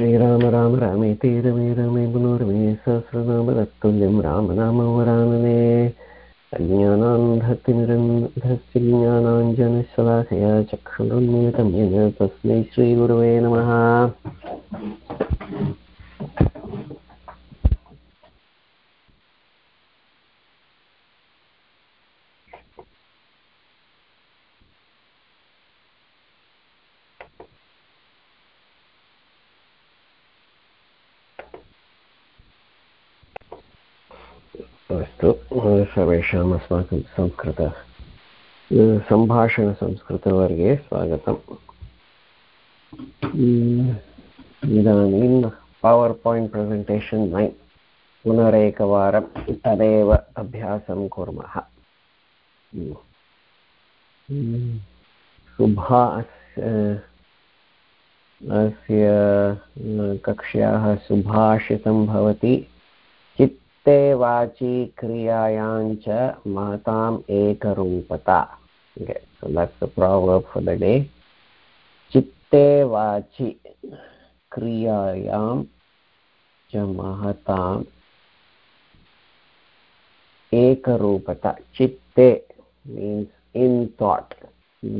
श्रीराम राम रामेति रमे रमे मनोरमे सहस्रनाम तत्तुल्यं राम नाम वरानने अज्ञानान्धतिमिरन्धस्य ज्ञानाञ्जनशलाकया चक्षुरुन्मिलितं येन तस्मै श्रीगुरवे नमः अस्तु सर्वेषाम् अस्माकं संस्कृत सम्भाषणसंस्कृतवर्गे स्वागतम्। इदानीं पवर् पायिण्ट् प्रसेण्टेशन् नैन् पुनरेकवारं तदेव अभ्यासं कुर्मः। शुभा अस्य कक्ष्याः सुभाषितं भवति। हस्ते वाचि क्रियायाञ्च महताम् एकरूपता प्रावर्ब् फोर् द डे चित्ते वाचि क्रियायां च महताम् एकरूपता चित्ते मीन्स् इन् थाट्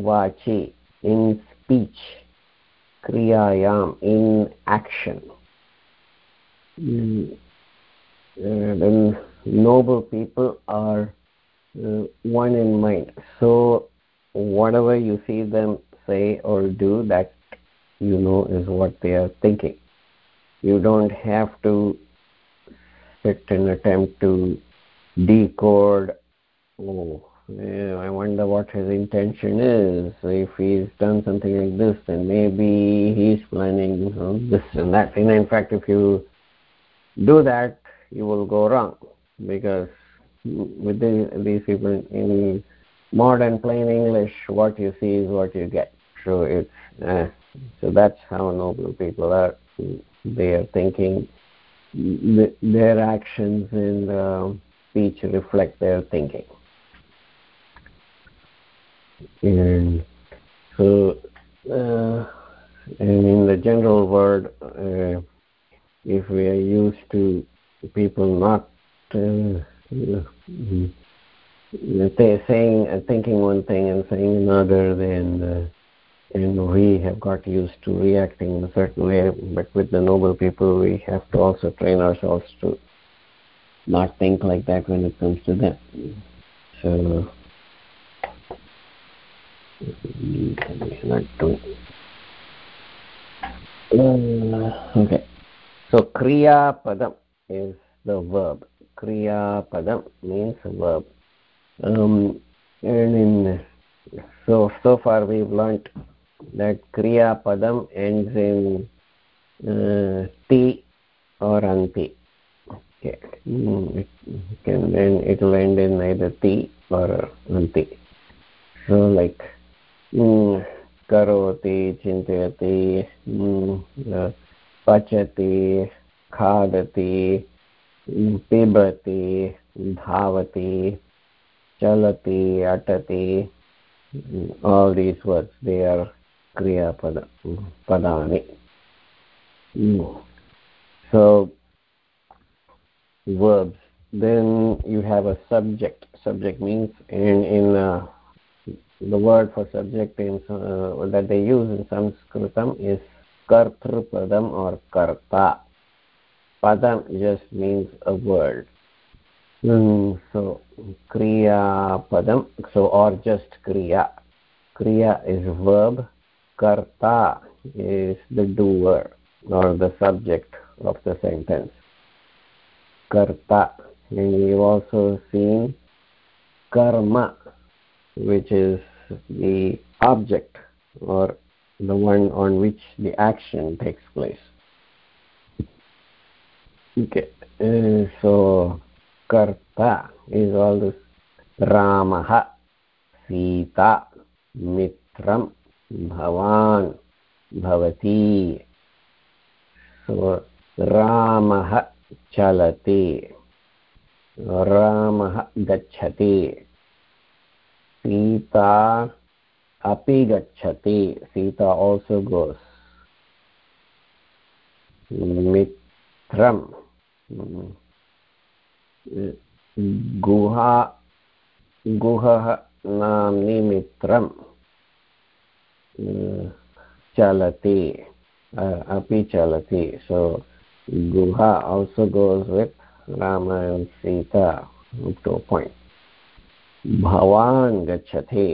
वाचि in speech क्रियायाम् in action then noble people are uh, one in mind. So whatever you see them say or do that you know is what they are thinking. You don't have to sit and attempt to decode oh yeah, i wonder what his intention is. If he's done something like this then maybe he's planning you know, this and that. And in fact if you do that you will go wrong because with the, these people in modern plain english what you see is what you get. So it's uh, so that's how noble people are. They are thinking their actions and uh, speech reflect their thinking. And so uh, and in the general word uh, if we are used to people not uh, they're saying and thinking one thing and saying another then uh, and we have got used to reacting in a certain way. But with the noble people we have to also train ourselves to not think like that when it comes to them. So not doing uh, okay. So kriya padam is the verb. Kriya padam means verb. Um, and in so so far we've learnt that kriya padam ends in uh, ti or anti okay. Mm, it can end it will end in either ti or anti so like mm, karoti chintayati mm, uh, khadati पिबति धावति chalati atati all these words they are kriya pada padani so verbs then you have a subject subject means uh, the word for subject in uh, that they use in sanskritam is kartrupadam or karta padam just means a word. Mm, so kriya padam so or just kriya. Kriya is verb karta is the doer or the subject of the sentence. Karta and we've also seen karma which is the object or the one on which the action takes place okay uh, so karta is all this ramah sita mitram bhavan bhavati so ramah chalati ramah gacchati sita api gacchati sita also goes mitram गुहा गुहः नाम्नि मित्रं चलति अपि चलति so Guha also goes with Rama Sita to point भवान् गच्छति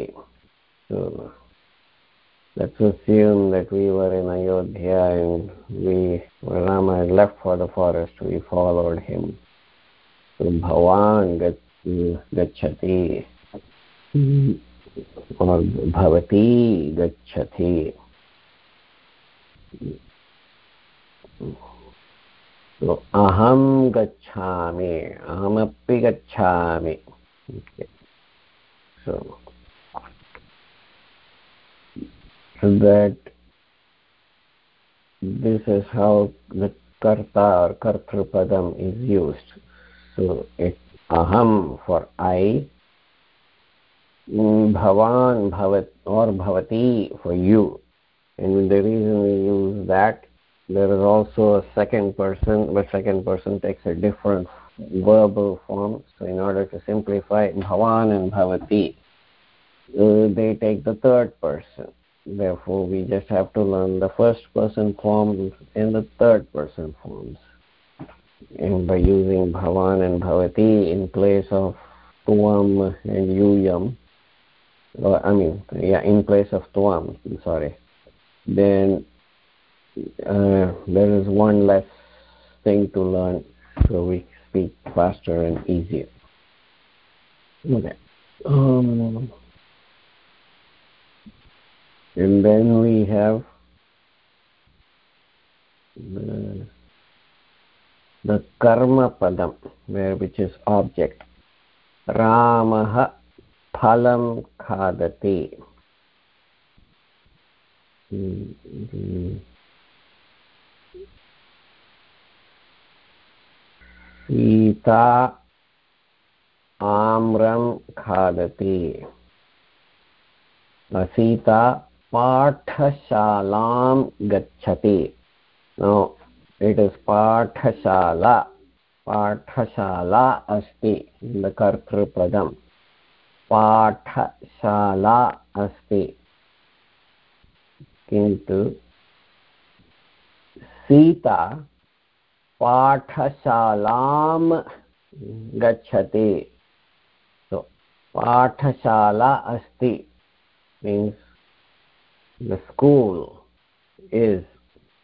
let's assume that we were in ayodhya and we when rama had left for the forest we followed him. So bhavan gachati or bhavati gachati so aham gachami ahamapi gachami okay. so that this is how the karta or kartrupadam is used. So it's aham for i bhavan bhavat or bhavati for you. And the reason we use that there is also a second person but second person takes a different verbal form. So in order to simplify bhavan and bhavati uh, they take the third person therefore we just have to learn the first person forms and the third person forms. And by using bhavan and bhavati in place of tuam and yuyam or i mean yeah in place of tuam I'm sorry then uh, there is one less thing to learn so we speak faster and easier. Okay. Um, and then we have the, the karma padam where which is object ramah phalam khadati Sita आम्रं खादति सीता पाठशालां गच्छति। No it is पाठशाला। पाठशाला अस्ति कर्तृपदं पाठशाला अस्ति। किन्तु सीता पाठशालां गच्छति। पाठशाला अस्ति, means the school is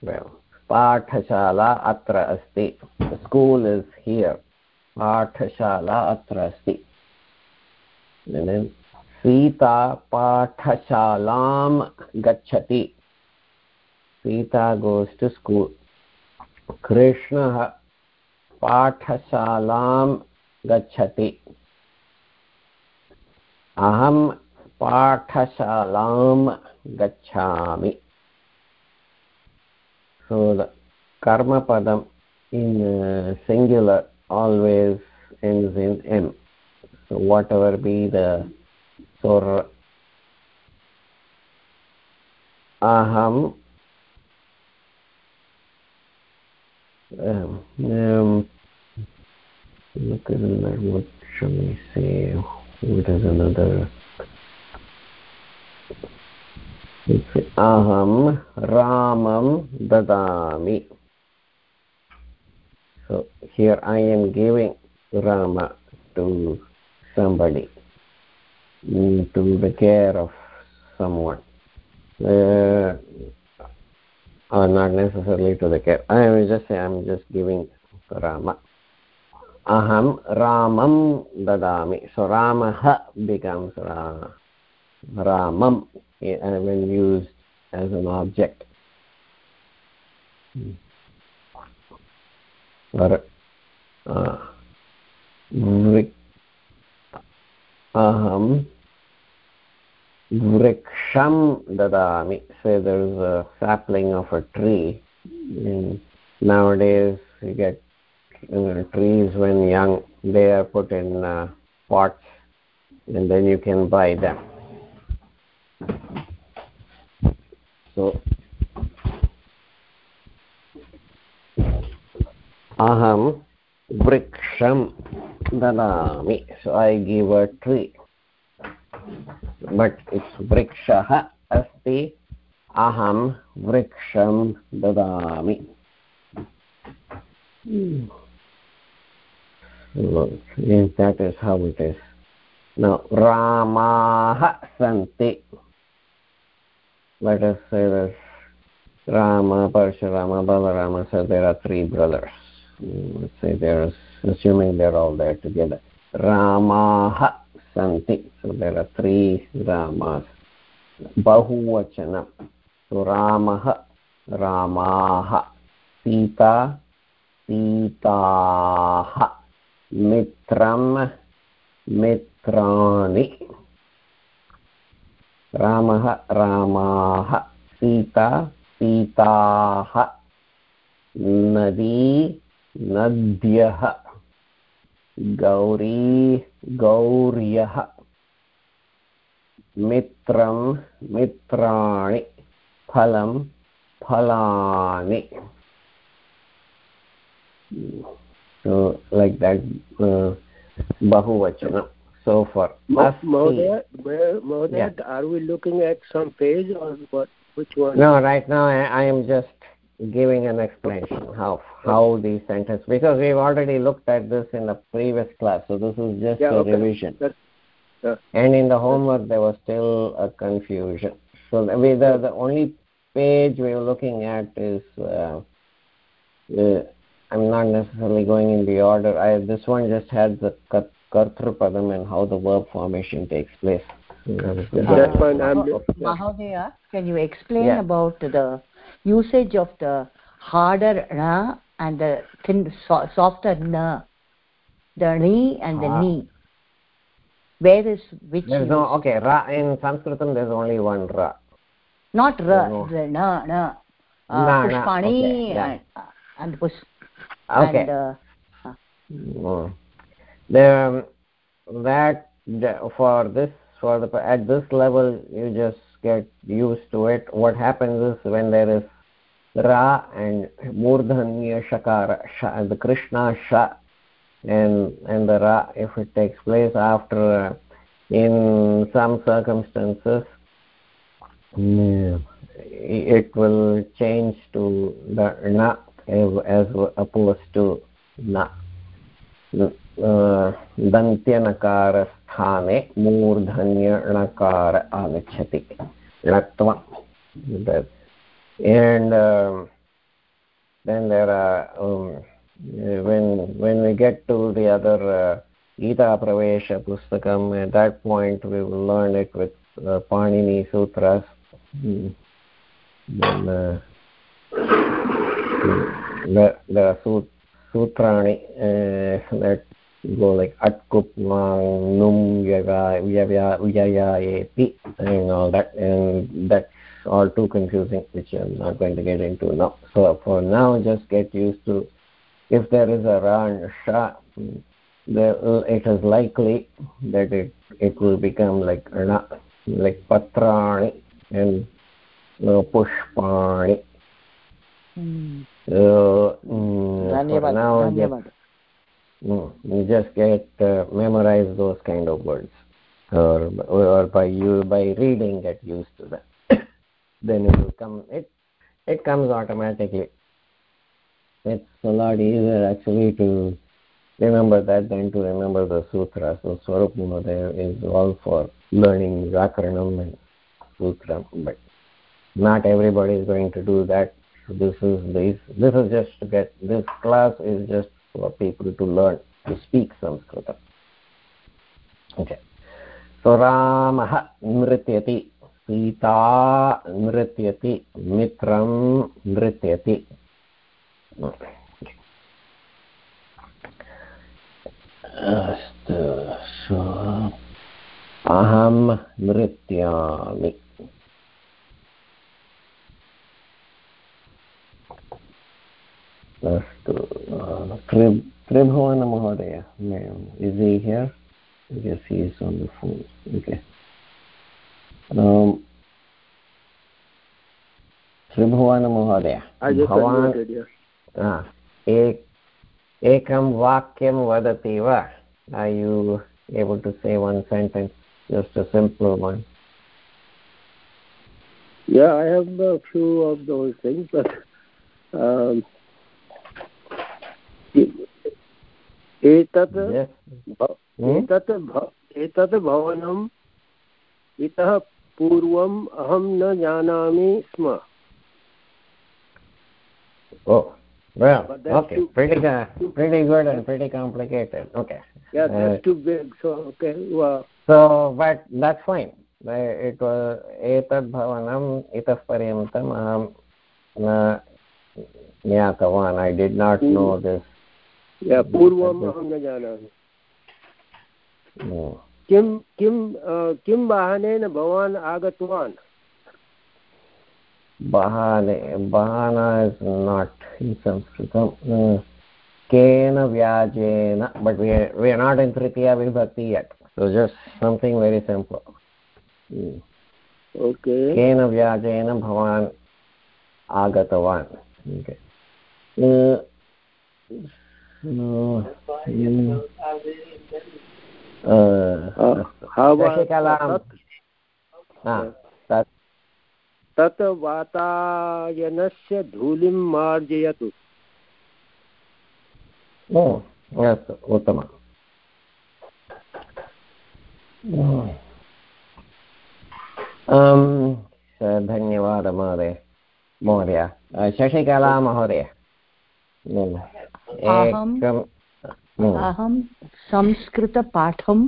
well पाठशाला अत्र अस्ति school is here पाठशाला अत्र अस्ति सीता पाठशालां गच्छति सीता goes to school कृष्णः पाठशालां गच्छति अहं पाठशालां गच्छामि so the karma padam in uh, singular always ends in m so whatever be the so aham um, um, look at another, what shall we say? What is another? Aham ramam dadami. So here I am giving Rama to somebody, to the care of someone. Uh, or not necessarily to the care. I will just say I'm just giving Rama. Aham Ramam dadami. So Ramaha becomes Ra Ramam when used as an object. Or uh, Aham vriksham dadami. Say there's a sapling of a tree. And nowadays you get uh, trees when young they are put in uh, pots and then you can buy them aham vriksham dadami so i give a tree but it's vrikshah asti aham vriksham dadami so, that is how it is now ramaah santi let us say this Rama, Parshurama, Balarama, so there are three brothers. Mm, let's say there's, assuming they're all there together. Ramaha Santi. So there are three Ramas. Bahuvachanam. So Ramaha, Ramaha. Sita, Sitaha. Mitram, Mitrani. Ramaha, Ramaha. Sita, सीताः नदी नद्यः गौरी गौर्यः मित्रं मित्राणि फलं फलानि so like uh, bahuvachanam so for Mohdaya, Mohdaya, yeah. are we looking at some page or what which one? No, right now I, I am just giving an explanation how how these sentences because we've already looked at this in the previous class, so this is just yeah, a okay. revision. Yeah. And in the homework there was still a confusion. So we, the the only page we are looking at is uh, uh, I'm not necessarily going in the order. I this one just had the kartrupadam and how the verb formation takes place. That's fine. I'm Mahodaya, can you explain yeah. about the usage of the harder na and the thin, so, softer na, the ni and the ah. ni? Where is which? There's no okay. Ra in Sanskritam, there's only one ra. Not ra. No. The na na. Uh, na, pushpani okay, yeah. and, uh, and push. Okay. And, uh, uh. Mm. The that for this for the at this level you just get used to it. What happens is when there is ra and murdhanya shakara sha, the krishna sha and and the ra if it takes place after uh, in some circumstances it will change to the na as opposed to na दन्त्यनकारस्थाने मूर्धन्यणकार आगच्छति णत्वम् and the other गीताप्रवेशपुस्तकम् at that point we it with Panini sutra सूत्राणि go like atkup num vyayayeti and all that and that's all too confusing which i'm not going to get into now. So for now just get used to if there is a ra and sha there, it is likely that it it will become like na, like patrani and uh, pushpani. Mm. so mm, now just, mm, you just get uh, memorize those kind of words. Or or by you by reading get used to that. Then it will come it it comes automatically. It's a lot easier actually to remember that than to remember the sutra. So swarup is all for learning vyakaranam and sutra but not everybody is going to do that. This is this this is just to get this class is just for people to learn to speak संस्कृतम् okay so रामः नृत्यति सीता नृत्यति मित्रं नृत्यति अस्तु सो अहं नृत्यामि अस्तु कृब् त्रिभुवनमहोदय is इ here yes he is on the phone okay um त्रिभुवनमहोदय भवान् एक ekam vakyam vadati va are you able to say one sentence just a simple one yeah i have a few of those things but um एतत् एतत् एतत् भवनम् इतः पूर्वम् अहं न जानामि स्म। एतद् भवनम् इतः पर्यन्तम् अहं न ज्ञातवान्. I did not know this अच्छा, पूर्वम् अच्छा। अहं न जानामि। किं किं किं वाहनेन भवान् आगतवान्? वाहने वाहना इस् नाट् संस्कृतं केन व्याजेन but we are not in तृतीया विभक्ति yet so just something very simple okay केन व्याजेन भवान् आगतवान्? तत् वातायनस्य धूलिं मार्जयतु। अस्तु उत्तमम् धन्यवादः महोदय महोदय। शशिकला महोदय। अहं संस्कृतपाठं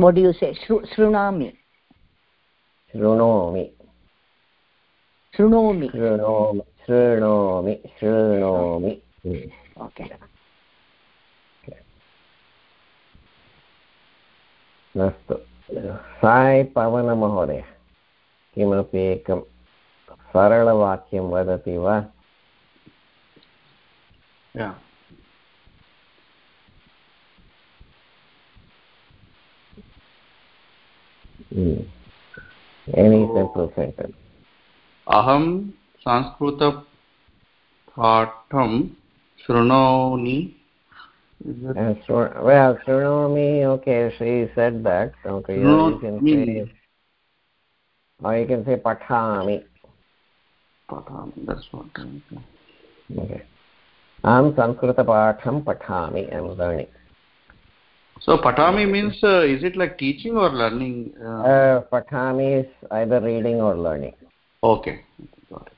मोड्यूसे शृणामि। शृणोमि। शृणोमि। शृणोमि शृणोमि शृणोमि। ओके अस्तु। साय् पवनमहोदय किमपि एकं सरलवाक्यं वदति वा Mm. Any so, simple sentence. अहं संस्कृतपाठं शृणोमि well shrunomi okay she said that okay you can say or you can say pathami pathami that's what okay aham sanskruta patham pathami i am learning. So patami means uh, is it like teaching or learning? Uh, uh, patami is either reading or learning. Okay. Got it.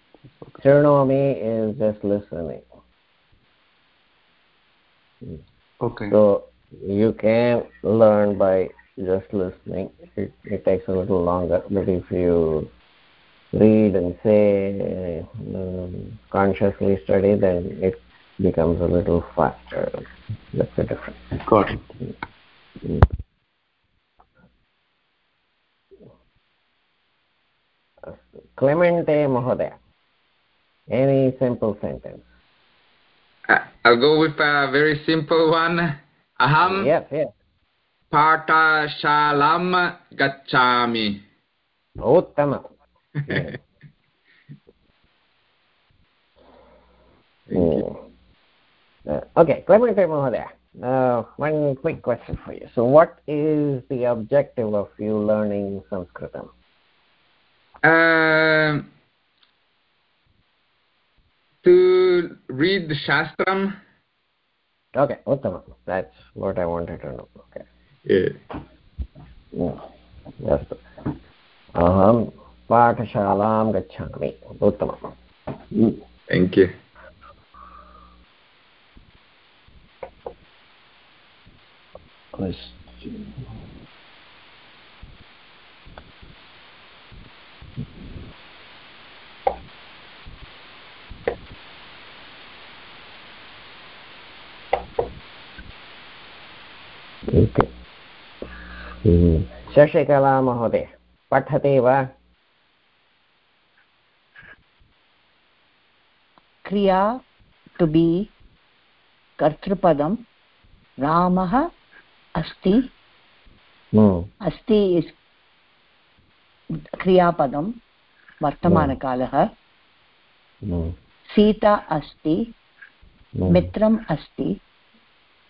Okay. is just listening. Okay. So you can learn by just listening. It, it takes a little longer but if you read and say um, consciously study then it becomes a little faster that's the difference got it Clemente Mahodaya. Any simple sentence? Uh, I'll go with a very simple one. Aham yes, yes. Patashalam gacchami. Uttama. Mm. uh, okay, Clemente Mahodaya. Uh, one quick question for you. So, what is the objective of you learning Sanskritam? Uh, to read the Shastram. Okay, Uttama. That's what I wanted to know. Okay. Yeah. yeah. Yes. Aham पाठशालां गच्छामि। उत्तमं thank you Sasikala महोदय पठते वा क्रिया to बि कर्तृपदं रामः अस्ति। अस्ति is क्रियापदं वर्तमानकालः। सीता अस्ति मित्रम् अस्ति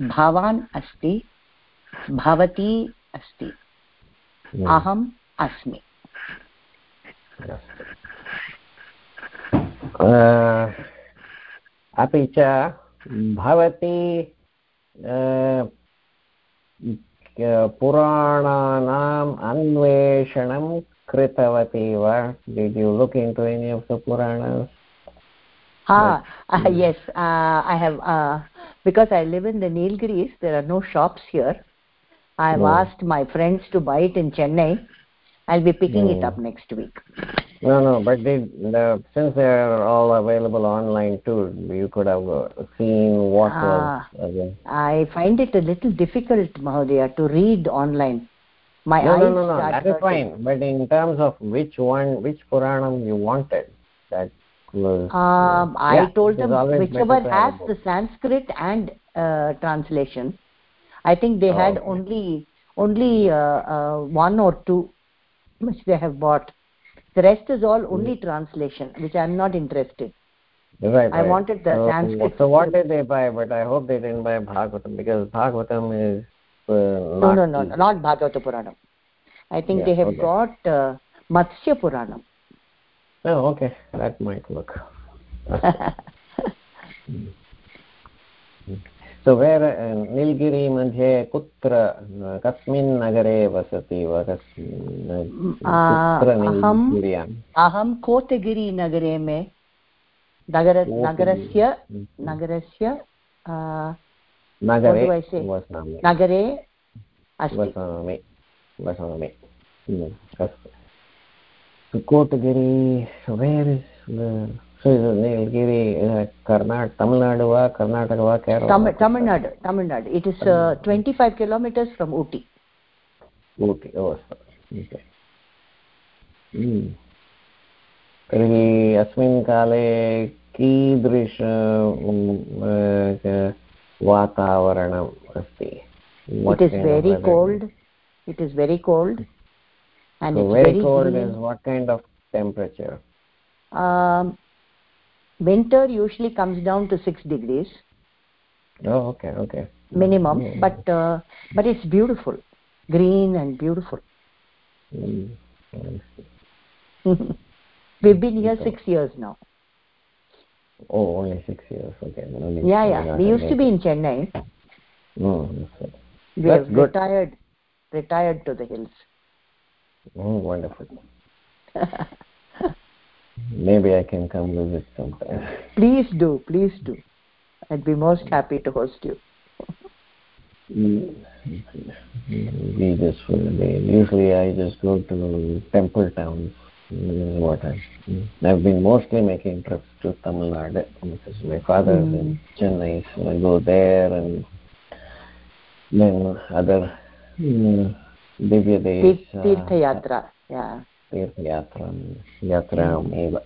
भवान् अस्ति भवती अस्ति। अहम् अस्मि। अपि च भवती पुराणानाम् अन्वेषणं कृतवती वा did you look in to any of the Puranas Ah, uh, yes, uh, I have, uh, because I live in the Nilgiris, there are no shops here. I have no. asked my friends to buy it in Chennai. I'll be picking no. it up next week. No, no, but they, the, since they are all available online too, you could have uh, seen what was. Uh, I find it a little difficult, Mahodaya, to read online. My no, eyes no, no, no, that is fine. But in terms of which one, which Puranam you wanted, that was. Um, I yeah, told them whichever has the Sanskrit and uh, translation. I think they oh, had okay. only only uh, uh, one or two which they have bought. The rest is all only mm. translation, which I am not interested. Right, I right. wanted the so, Sanskrit. So what did they buy? But I hope they didn't buy Bhagavatam because Bhagavatam is uh, no, no, no, no, not Bhagavata Puranam. I think yeah, they have okay. got uh, Matsya Puranam. Oh, okay. That might work. where uh, nilgiri मध्ये कुत्र कस्मिन् नगरे वसति वा? कुत्र निल्गिर्याम् अहं कोतगिरिनगरे मे नगर नगरस्य नगरस्य नगरे वसामि। नगरे वसामि। वसामि। अस्तु। Kotagiri, where so it will karnataka tamil nadu karnataka kerala. Tamil tamil nadu tamil nadu it is uh, 25 km from Ooty Ooty oh okay. Hmm. तर्हि अस्मिन् काले कीदृश वातावरणम् अस्ति it is very cold it is very cold very cold is what kind of temperature winter usually comes down to 6 degrees. Oh okay okay. Minimum mm. but uh, but it's beautiful. Green and beautiful. Mm. we've been here 6 years now. Oh only 6 years. Okay yeah yeah. we used to be in chennai. Oh, we have good. retired retired to the hills. Oh, wonderful. maybe i can come visit sometime. Please do please do. I'd be most happy to host you. Mm-hmm. We just for the day. Usually i just go to temple towns what I, mm-hmm. I've been mostly making trips to Tamil Nadu because my father mm. is in mm-hmm. Chennai, so I go there and then other mm, Divya Desams. Uh, Tirtha Yatra, yeah. तीर्थयात्रां यात्रामेव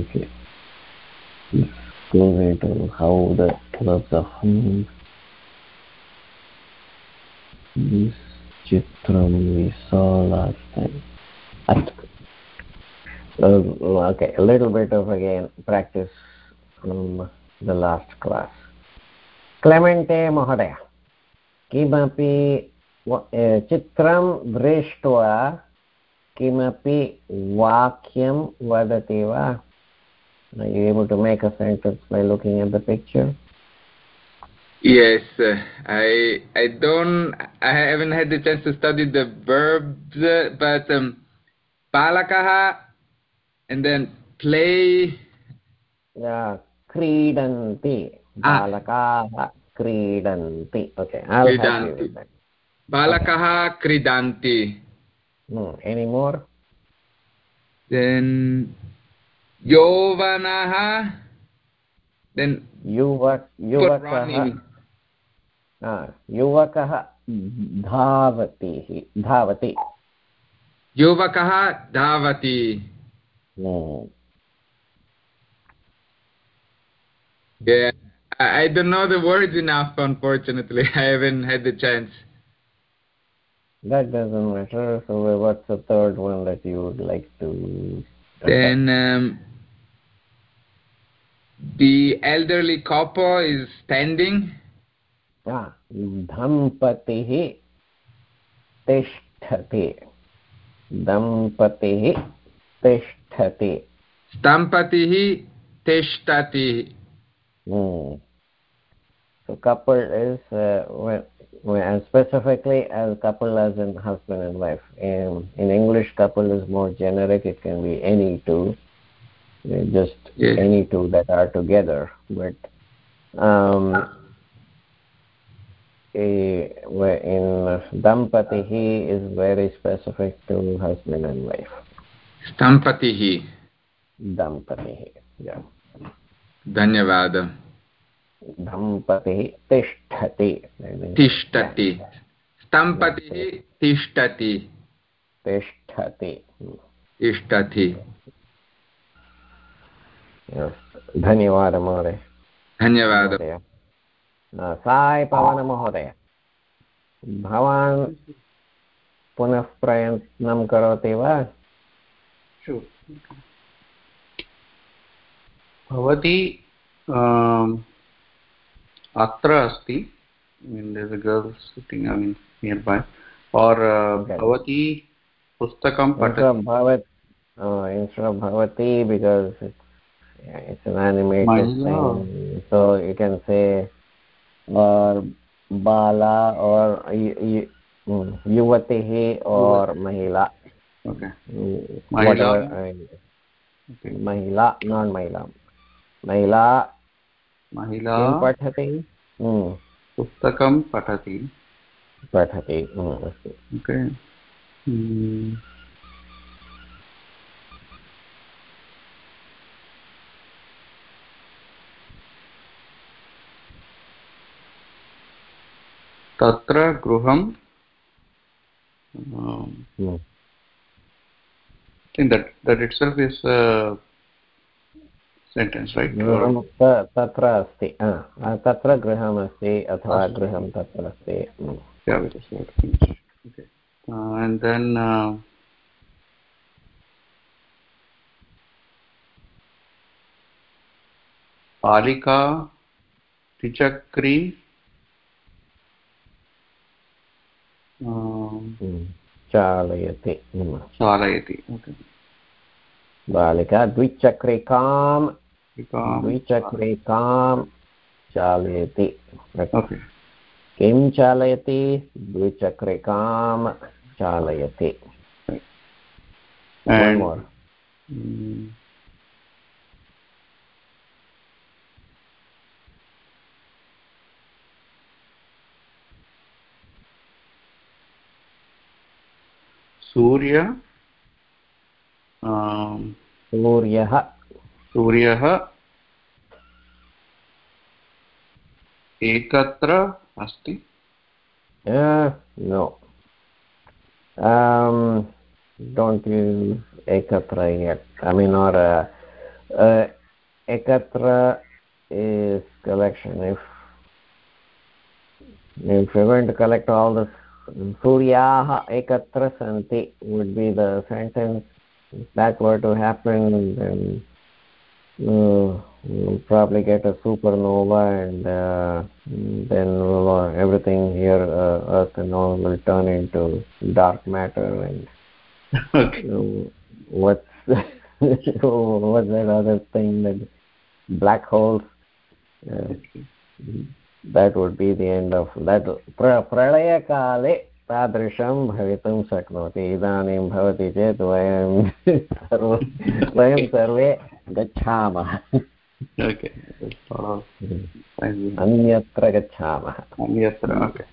okay. go into how the clubs of this chitram we saw last time uh, okay a little bit of again practice from the last class Clemente महोदय किमपि चित्रं दृष्ट्वा किमपि वाक्यं वदति वा Are you able to make a sentence by looking at the picture? Yes, uh, I I don't I haven't had the chance to study the verbs, uh, but um, palakaha and then play. Yeah, क्रीडन्ति बालकाः क्रीडन्ति। Okay बालकाः क्रीडन्ति। Any more then यौवनः then युवक युवकः युवकः धावति धावति। युवकः धावति। Yeah, I don't know the words enough, unfortunately. I haven't had the chance. that doesn't matter. So what's the third one that you would like to? Then um, the elderly couple is standing. Ah, dhampatihi tishtati. Dhampatihi tishtati. Stampatihi tishtati. Hmm So couple is uh, when, when and specifically as couple as in husband and wife. In in English, couple is more generic. It can be any two, uh, just Yes. any two that are together. But um, a, where in dampatihi is very specific to husband and wife. Stampatihi. Dampatihi. Yeah. धन्यवाद Dampatihi tishtati. तिष्ठति। स्तम्पतिः तिष्ठति। तिष्ठति। तिष्ठति। धन्यवादः। महोदय। धन्यवादः महोदय साय್ पवनमहोदय भवान् पुनः प्रयत्नं करोति वा? भवती um, अत्र अस्ति girl sitting I mean near by or भवती पुस्तकं पठति भवती because it's an animated thing so you can say or bala or yuvatih or mahila okay mahila whatever, okay. mahila non mahila mahila महिला पठति? हम्म, पुस्तकं पठति। पठति हम्म, अस्तु। Hmm. तत्र गृहं um, hmm, I think that that itself is a sentence right तत्र अस्ति तत्र गृहमस्ति अथवा गृहं तत्र अस्ति। hmm. And then पालिका त्रिचक्री hmm. चालयति चालयति बालिका द्विचक्रिकां द्विचक्रिकां चालयति। किं चालयति? द्विचक्रिकां चालयति। सूर्य सूर्यः सूर्यः एकत्र अस्ति Uh, no. Um, don't use ekatra yet. I mean, or uh, uh, ekatra is collection. If if you're going to collect all the suryaha ekatra santi would be the sentence. that were to happen then uh, we'll probably get a supernova and uh, then we'll, uh, everything here uh, earth and all will turn into dark matter and okay. uh, what's what's that other thing that black holes? That would be the end of that. Pra, pralaya kale. तादृशं भवितुं शक्नोति इदानीं भवति चेत् वयं सर्व वयं सर्वे गच्छामः. अन्यत्र गच्छामः anyatra okay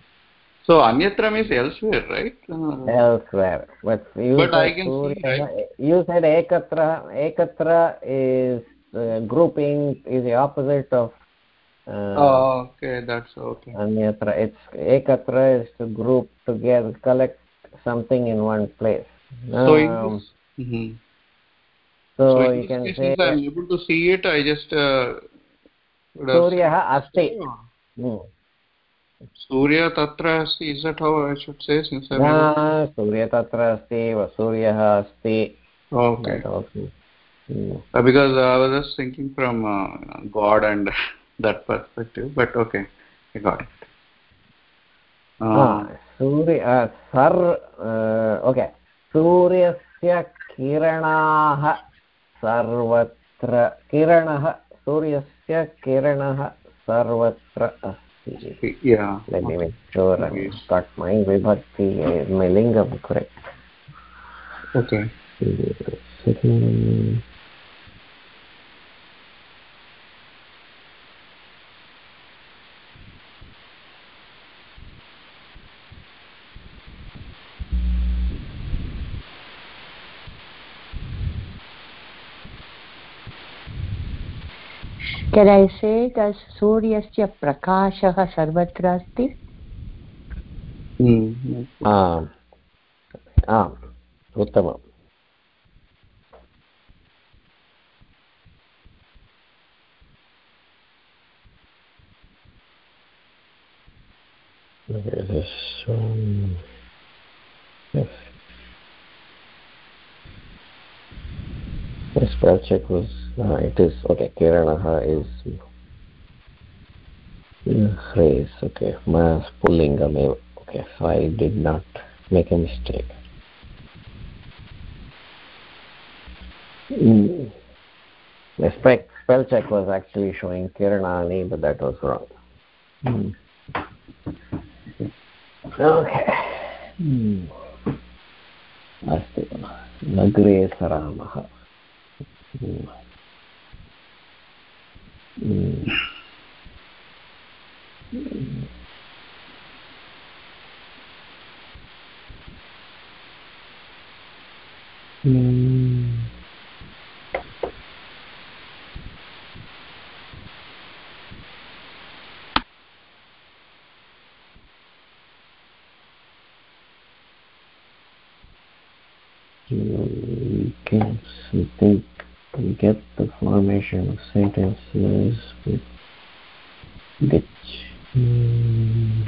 so anyatra means elsewhere right uh, elsewhere but you But I can see, Surya- you said ekatra ekatra is uh, grouping is the opposite of uh, oh okay that's okay anyatra it's ekatra is to group together, collect something in one place. So, um, mm-hmm. so, so you can say... I'm able to see it, I just... Uh, Suryaha asti. Oh. Hmm. Surya tatra asti, is that how I should say since ah, Surya tatra asti, Suryaha asti. Okay. okay. Mm. Uh, because I was just thinking from uh, God and that perspective, but okay, I got it. Surya sir okay सूर्यस्य किरणाः सर्वत्र किरणः सूर्यस्य किरणः सर्वत्र अस्ति yeah let me make sure I Yes. got my vibhakti uh, my lingam correct okay can i say that suryasya prakashah sarvatra asti आम् आम् उत्तमम् Look at this. Um, yes. This project was uh, it is okay. Kiranaha is uh, phrase. Okay, mas pullingam. eva. Okay, so I did not make a mistake. Mm. The spell, spell check was actually showing Kiranani, but that was wrong. Mm. Okay. Hmm. अस्तु नगरे सरामः 嗯。嗯。嗯。Of sentences with which hmm,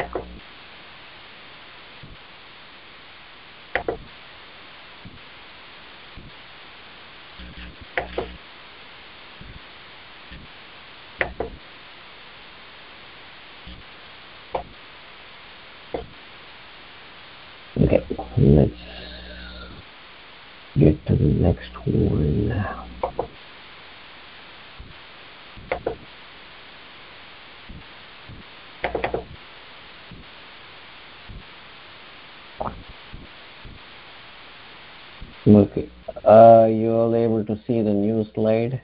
Okay. Are you all able to see the new slide?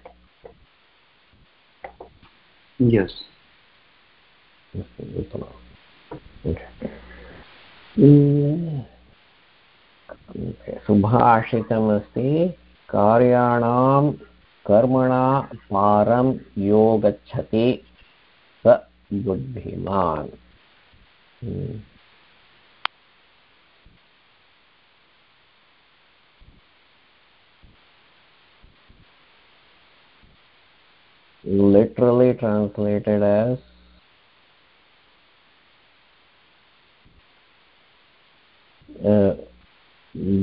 yes Okay. Mm. Okay. सुभाषितमस्ति कार्याणां कर्मणा पारं यो गच्छति स बुद्धिमान् literally translated as uh,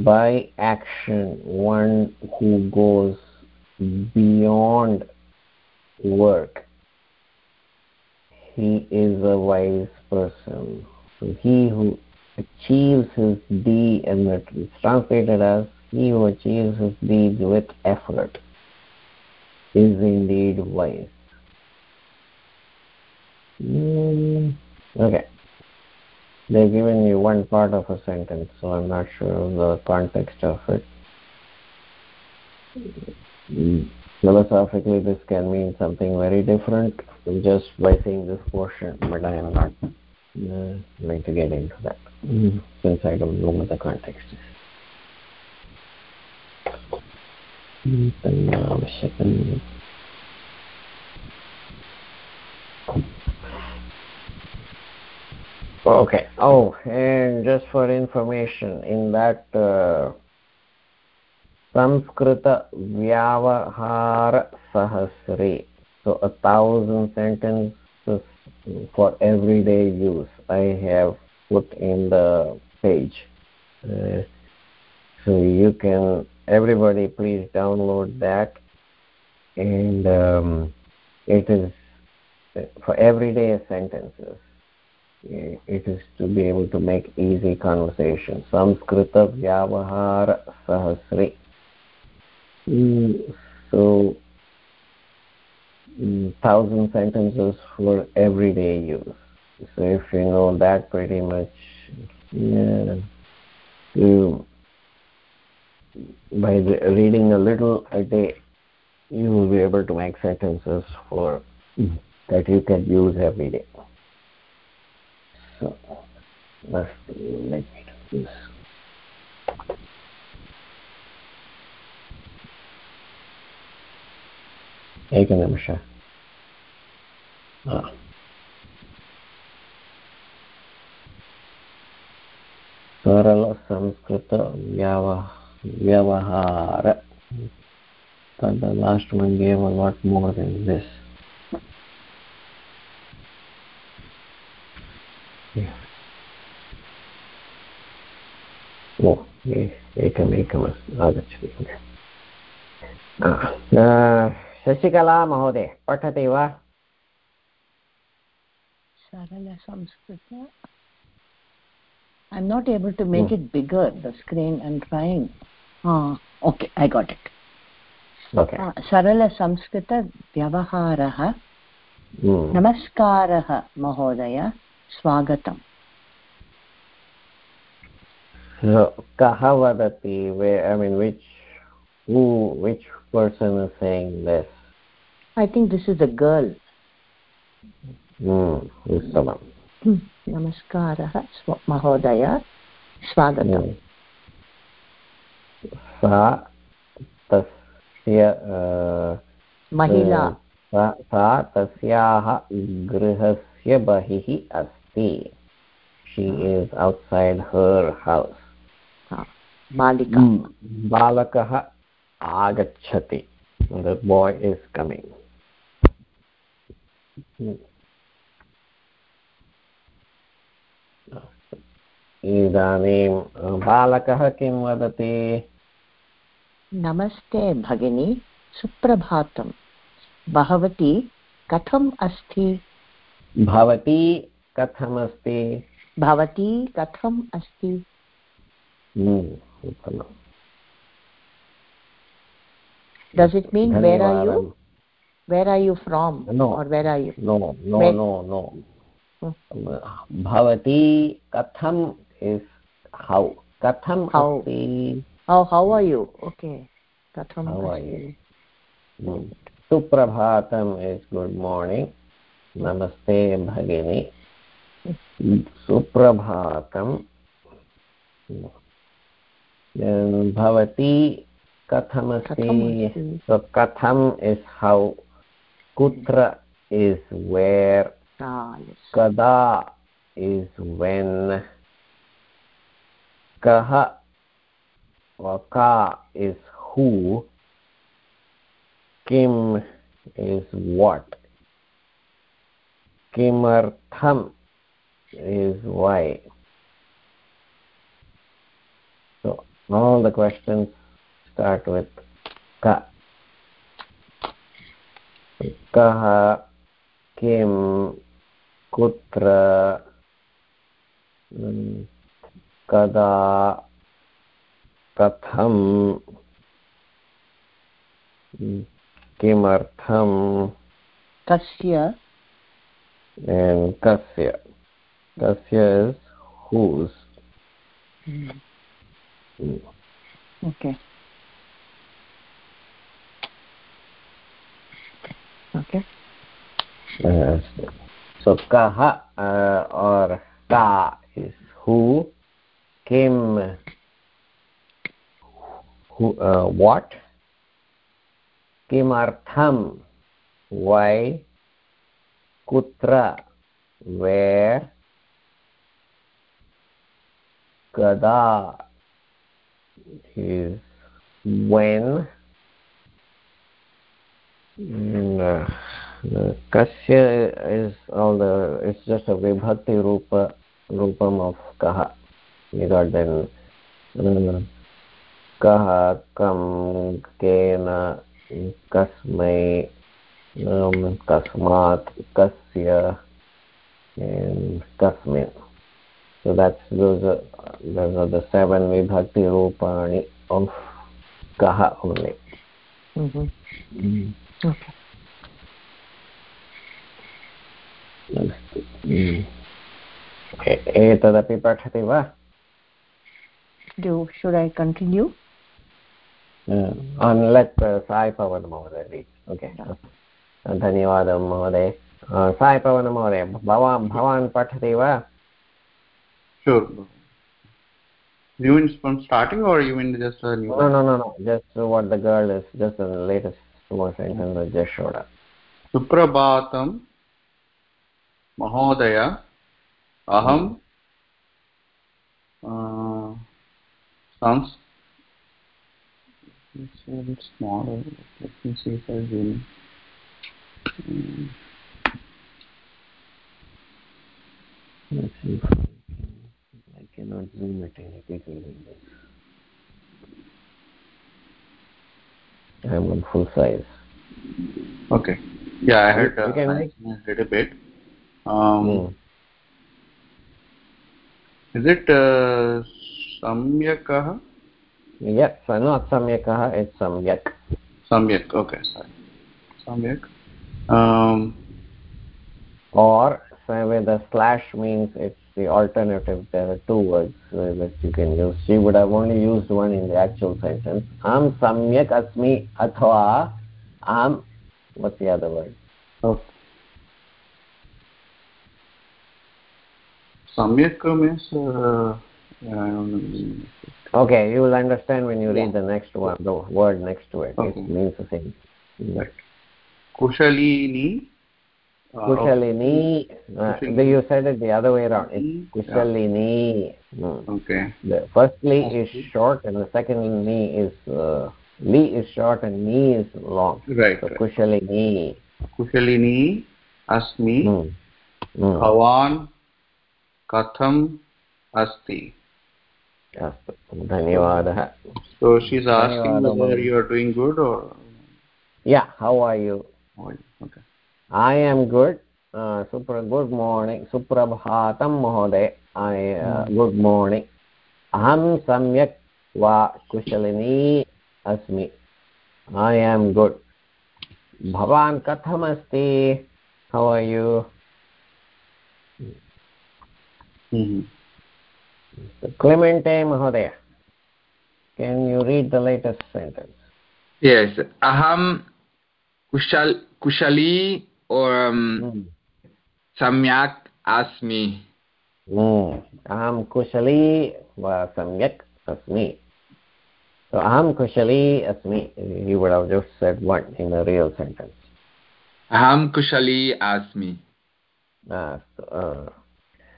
by action one who goes beyond work. He is a wise person. So he who achieves his deed and it's translated as he who achieves his deeds with effort is indeed wise Mm, okay. They've given you one part of a sentence so i'm not sure of the context of it. Mm, philosophically this can mean something very different just by seeing this portion but i am not uh, going to get into that mm, since i don't know what the context is okay oh and just for information in that uh, sahasri so a thousand sentences for everyday use. I have put in the page. Uh, so you can, everybody please download that. And um, it is for everyday sentences. It is to be able to make easy conversation. Samskrita Vyavahara Sahasri. Mm, so mm, thousand sentences for everyday use. So if you know that pretty much, yeah, you, by the, reading a little a day, you will be able to make sentences for that you can use every day. So let's let me do this. एकनिमिष सरलसंस्कृतव्यवहार but the last one gave a lot more than this. Yeah. आगच्छति शशिकला महोदय पठति वा सरलसंस्कृत I'm not able to make hmm. it bigger, the screen. I'm trying. Ah, okay, I got it. Okay. Uh, सरलसंस्कृतव्यवहारः नमस्कारः महोदय स्वागतम्। कः वदति? I mean which who which person is saying I think this is a girl उत्तमं नमस्कारः महोदय स्वागतम्। hmm. सा तस्य महिला। सा तस्याः गृहस्य बहिः अस्ति। She is outside her house बालिका। बालकः आगच्छति. The boy is coming. इदानीं बालकः किं वदति? नमस्ते भगिनी सुप्रभातं भवती कथम् अस्ति? भवती कथमस्ति भवती कथम् अस्ति does it mean where are you where are you from no or where are you no no where? no no hmm. bhavati katham is how katham how asti how how are you okay katham how are you mm. suprabhatam is good morning namaste bhagini suprabhatam then bhavati katham asti so katham is how kutra is where ah, yes. kada is when kaha ka is who kim is what kimartham is why so all the questions start with ka kah kim kutra kada कथं किमर्थं कस्य कस्य tasya is whose mm. Mm. okay. Okay. Uh, so kaha uh, or ka is who? Kim who uh, what? Kimartham why? Kutra where? Kada is when mm, uh, kasya is all the it's just a vibhakti rupa rupam of kaha you got then uh, kaha kam kena kasmai um, kasmat kasya and kasmin so that's those are those are the seven vibhakti rupani of kaha only mm -hmm. mm. okay एतदपि पठति वा do should i continue uh, let uh, sai pavan महोदय okay धन्यवादः महोदय साई पवन महोदय भवान् भवान् पठति वा Sure. You mean from starting or you mean just a new? No, no, no, no. Just what the girl is, just the latest verse and then just showed up. Suprabhatam Mahodaya Aham uh, sounds it's a bit. Let me see if I zoom. Let's see cannot zoom it any quickly with this I'm on full size. Okay. Yeah I heard uh, can make... a little bit. Um, is it uh, samyakah yeah not samyakah it's samyak. Samyak okay sorry. Samyak. Um, or where the slash means it's the alternative there are two words uh, that you can use she would have only used one in the actual sentence am samyak asmi athva am what's the other word oh. samyak means uh, um, okay you will understand when you yeah. read the next one the word next to it okay. it means the same right kushalini kushalini uh, you said it the other way around it's kushalini yeah. okay the first li is short and the second ni is uh, li is short and ni is long right so right. kushalini kushalini asmi mm. Mm. bhavan katham asti अस्तु धन्यवादः so she's asking whether you are doing good or yeah how are you okay I am good सुप्र good morning सुप्रभातं महोदय I good morning अहं सम्यक् वा कुशलिनी अस्मि ऐ am good भवान् कथमस्ति हवयु क्लिमेण्टे महोदय can you read the latest sentence अहं कुशल् कुशली or um, mm. samyak asmi mm. aham kushali wa samyak asmi so aham kushali asmi you would have just said one in a real sentence aham kushali asmi uh, uh,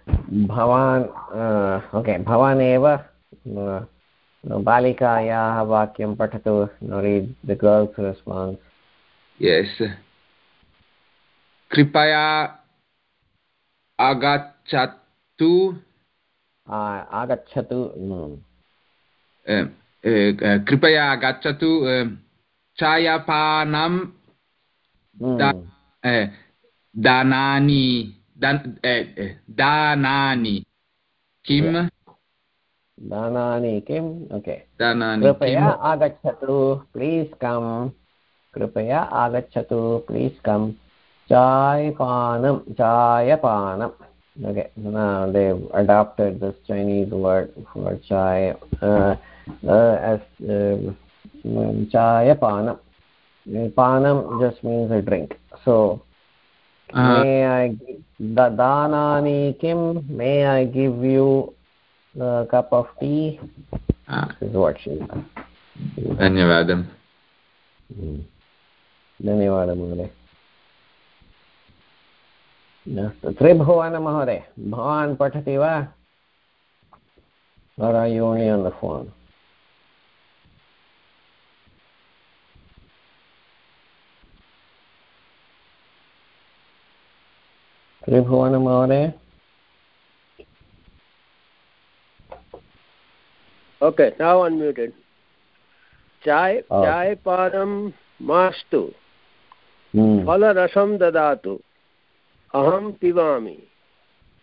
भवान् okay भवान् एव बालिकायाः वाक्यं पठतु read the girl's response yes कृपया आगच्छतु। आगच्छतु कृपया आगच्छतु चायपानं दानानि दानानि। किम्? दानानि किम्? ओके। कृपया आगच्छतु प्लीस् कम्। कृपया आगच्छतु please come. चायपानं चायपानम् okay now they've adopted this chinese word for chai uh, uh, as uh, chaya panam panam just means a drink so uh, may i danani kim may i give you a cup of tea uh, this is what she धन्यवादः धन्यवादः महोदय अस्तु त्रिभुवनमहोदय भवान् पठति वा? Or are you only on the phone? त्रिभुवनमहोदय okay now unmuted चाय चायपानं मास्तु। फलरसं ददातु। अहं पिबामि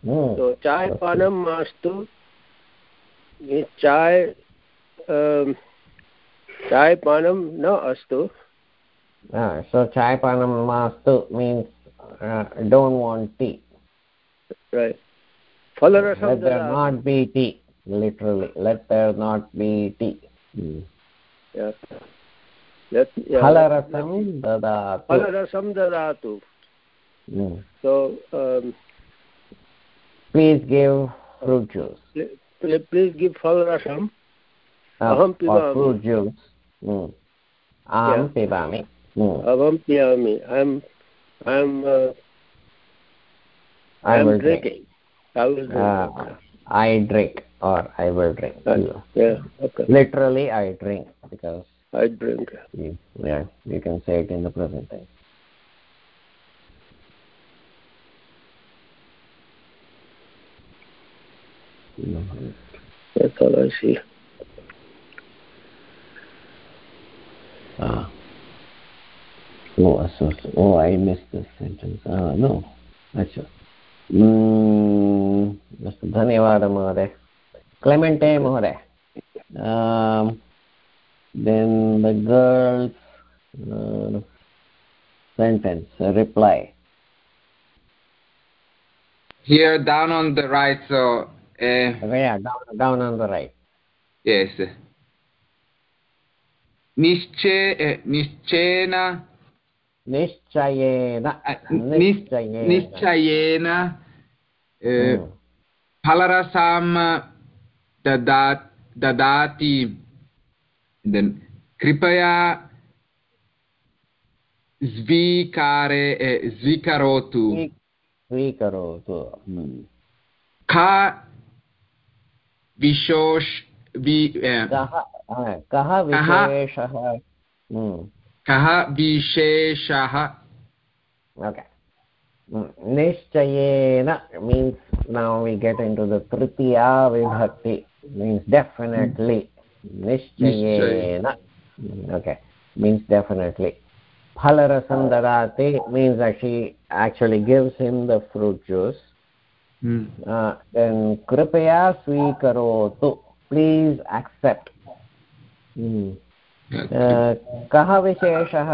तो चायपानं मास्तु चाय चायपानं न अस्तु so chaipanam mastu means uh, don't want tea right phalarasam let there not be tea literally let there not be tea hmm. yeah let yeah, phalarasam dadatu phalarasam dadatu hmm. so um, please give fruit juice. Please, please give phalarasam uh, aham pibami. fruit juice. Aham yeah. pibami. Avam piyami i'm i'm uh, I i'm will drinking. Drink. i will drink. Uh, i drink or i will drink. Uh, yeah okay. Literally i drink because i drink. you, yeah you can say it in the present tense that's all i see ah Oh, so, oh, I missed this sentence. Uh, no, अच्छा अस्तु धन्यवादः महोदय Clemente महोदय then the girl's uh, sentence uh, reply here down on the right so Uh, yeah, down, down on the right. Yes. Nishche, uh, nishchena. Nishchayena. Nishchayena. Nishchayena. Uh, mm. Palarasam dadat, dadati. Then, कृपया स्वीकारे स्वीकरोतु स्वीकरोतु खा विशोष हम्म। कः विशेषः? कः विशेषः? हम्म, निश्चयेन means now we get into the तृतीया विभक्ति मीन्स् डेफिनेट्लि निश्चयेन। ओके मीन्स् डेफिनेट्लि फलरसं ददाति means she actually gives him the fruit juice. hmm. uh, then kripaya swikarotu please accept hmm. कः विशेषः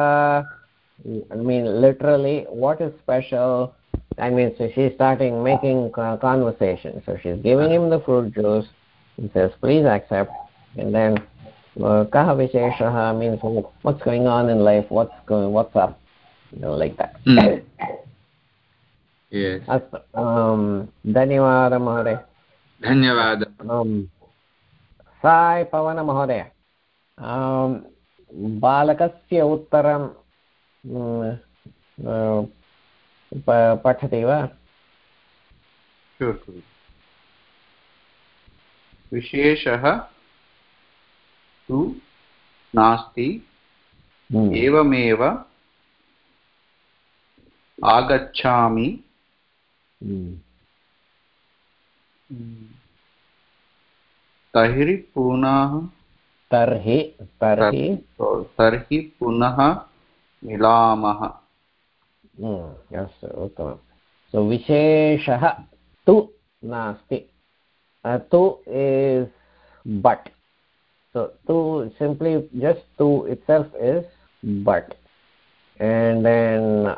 I mean literally what is special I mean so she's starting making conversation so she's giving him the fruit juice and says please accept and then kaha visheshaha means what's going on in life what's going what's up you know like that mm. अस्तु धन्यवादः महोदय धन्यवादः। साय् पवनमहोदय। बालकस्य उत्तरं पठति वा? विशेषः तु नास्ति एवमेव आगच्छामि। तर्हि पुनः तर्हि तर्हि तर्हि पुनः मिलामः अस्तु उत्तमं सो विशेषः तु नास्ति तु is but so tu simply just tu itself is but and then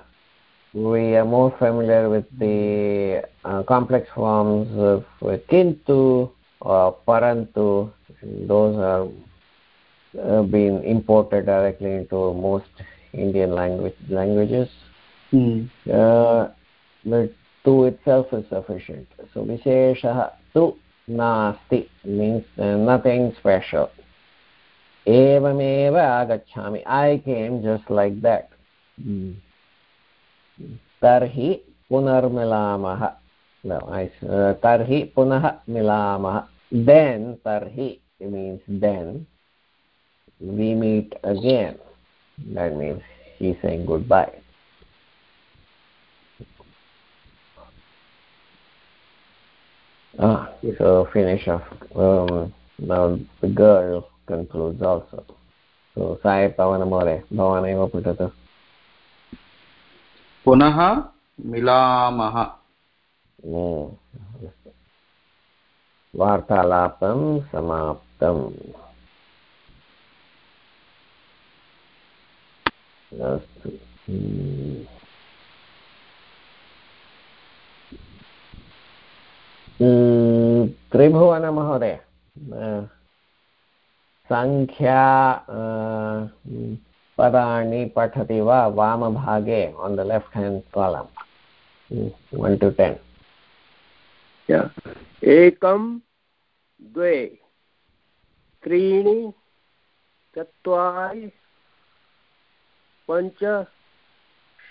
we are more familiar with the uh, complex forms of kintu or parantu those are uh, been imported directly into most Indian language languages. Mm. Uh, but tu itself is sufficient. So vishesha tu nasti means uh, nothing special. Evameva agachami. I came just like that. Mm. Tarhi punarmilamah. No, I, uh, tarhi punah milamah. Then tarhi means then we meet again that means he's saying goodbye Ah, so finish off. Um, now the girl concludes also. So Sai Pavanamore, भवानेव पठतु पुनः मिलामः। वार्तालापं समाप्तम्। अस्तु। त्रिभुवनमहोदय सङ्ख्या पदानि पठति वा वामभागे on the left hand column one two ten एकं द्वे त्रीणि चत्वारि पञ्च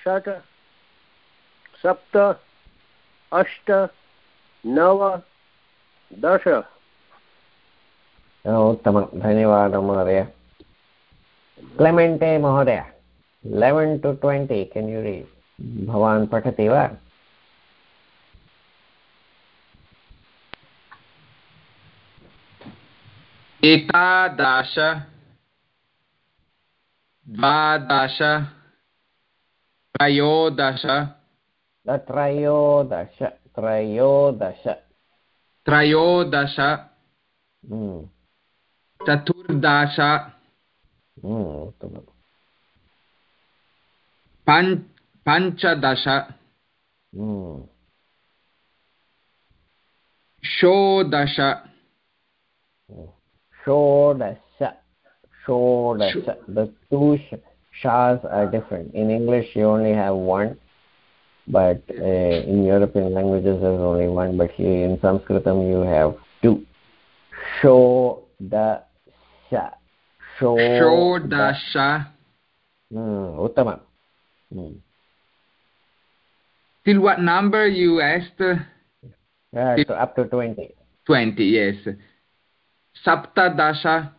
षट् सप्त अष्ट नव दश. उत्तमं. धन्यवादः महोदय. क्लेमेण्टे महोदय eleven to twenty can you read भवान् पठति वा? एकादश द्वादश त्रयोदश त्रयोदश त्रयोदश। त्रयोदश हम्म। चतुर्दश हम्म, पञ्चदश हम्म। षोडश षोडश षोडश the two shas are different in english you only have one but uh, in european languages there's only one but here in sanskritam you have two षोडश षोडश उत्तमम् till what number you asked uh, so up to 20 20 yes saptadasha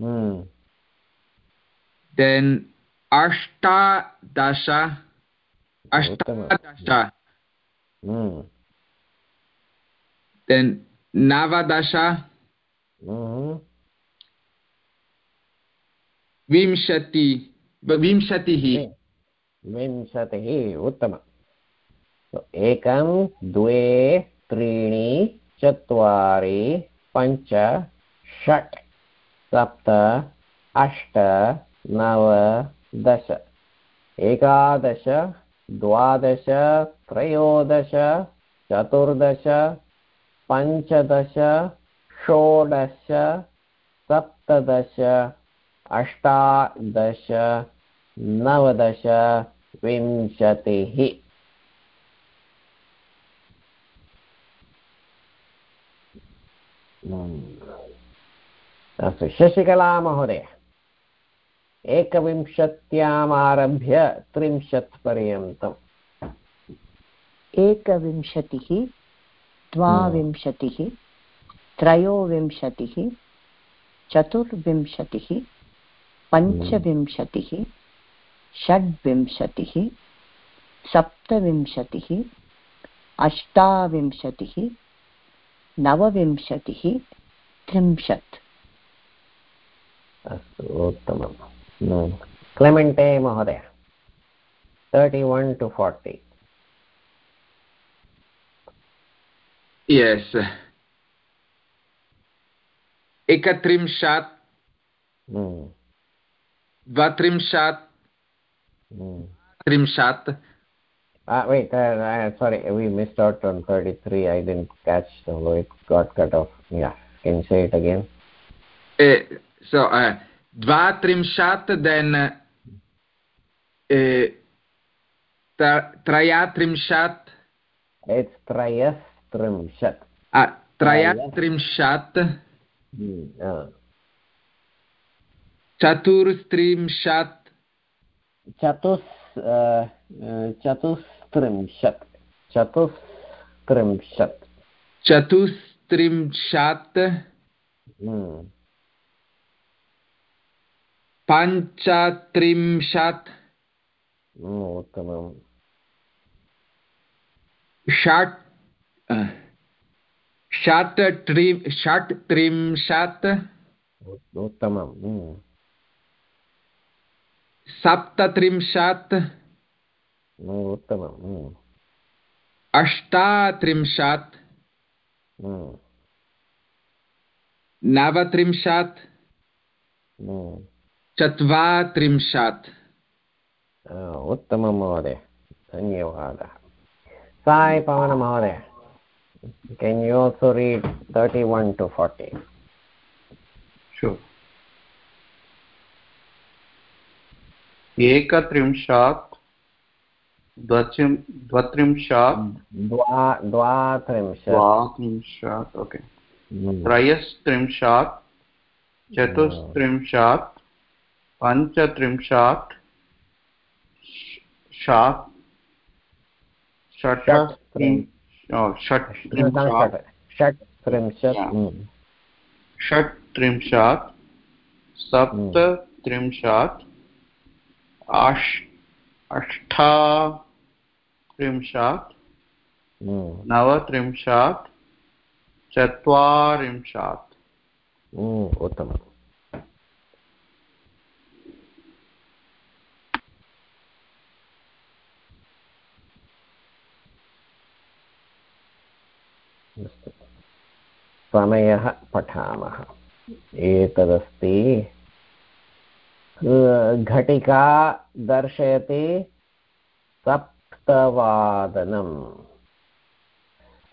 hmm. then ashtadasha ashtadasha hmm. then navadasha mm-hmm. विंशति, विंशतिः। विंशतिः उत्तमम् एकं, द्वे, त्रीणि, चत्वारि, पञ्च, षट्, सप्त, अष्ट, नव, दश। एकादश, द्वादश, त्रयोदश, चतुर्दश, पञ्चदश, षोडश, सप्तदश अष्टादश नवदश विंशतिः। अस्तु शशिकला महोदय एकविंशत्याम् आरभ्य त्रिंशत् पर्यन्तम्। एकविंशतिः द्वाविंशतिः त्रयोविंशतिः चतुर्विंशतिः पञ्चविंशतिः षड्विंशतिः सप्तविंशतिः अष्टाविंशतिः नवविंशतिः त्रिंशत्। अस्तु उत्तमं क्लेमेण्टे महोदय thirty one to forty yes. एकत्रिंशत्। द्वात्रिंशत् त्रिंशत् Uh, wait, uh, uh, sorry, we missed out on 33. I didn't catch, so it got cut off. Yeah, can you say it again? Uh, so, uh, dvatrimshat, then uh, trayatrimshat. It's trayastrimshat. Uh, trayatrimshat. Hmm, uh. चतुर्स्त्रिंशत् चतुस् चतुस्त्रिंशत् चतुस्त्रिंशत् चतुस्त्रिंशत् पञ्चत्रिंशत् उत्तमम् षट् षट् त्रि षट् त्रिंशत् उत्तमम् सप्तत्रिंशत् उत्तमम् अष्टात्रिंशत् नवत्रिंशत् चत्वात्रिंशत् उत्तमं महोदय धन्यवादः। साय् पवन महोदय can you also read 31 to 40 sure. एकत्रिंशात् द्वात्रिंशात् द्वात्रिंशत्। ओके। त्रयस्त्रिंशात् चतुस्त्रिंशात् पञ्चत्रिंशात् षट् षट्त्रिंशत्। षट्त्रिंशात् सप्तत्रिंशात् अष् अष्टात्रिंशात् नवत्रिंशात् चत्वारिंशात्। उत्तमम्। समयः पठामः। एतदस्ति घटिका दर्शयति सप्तवादनम्।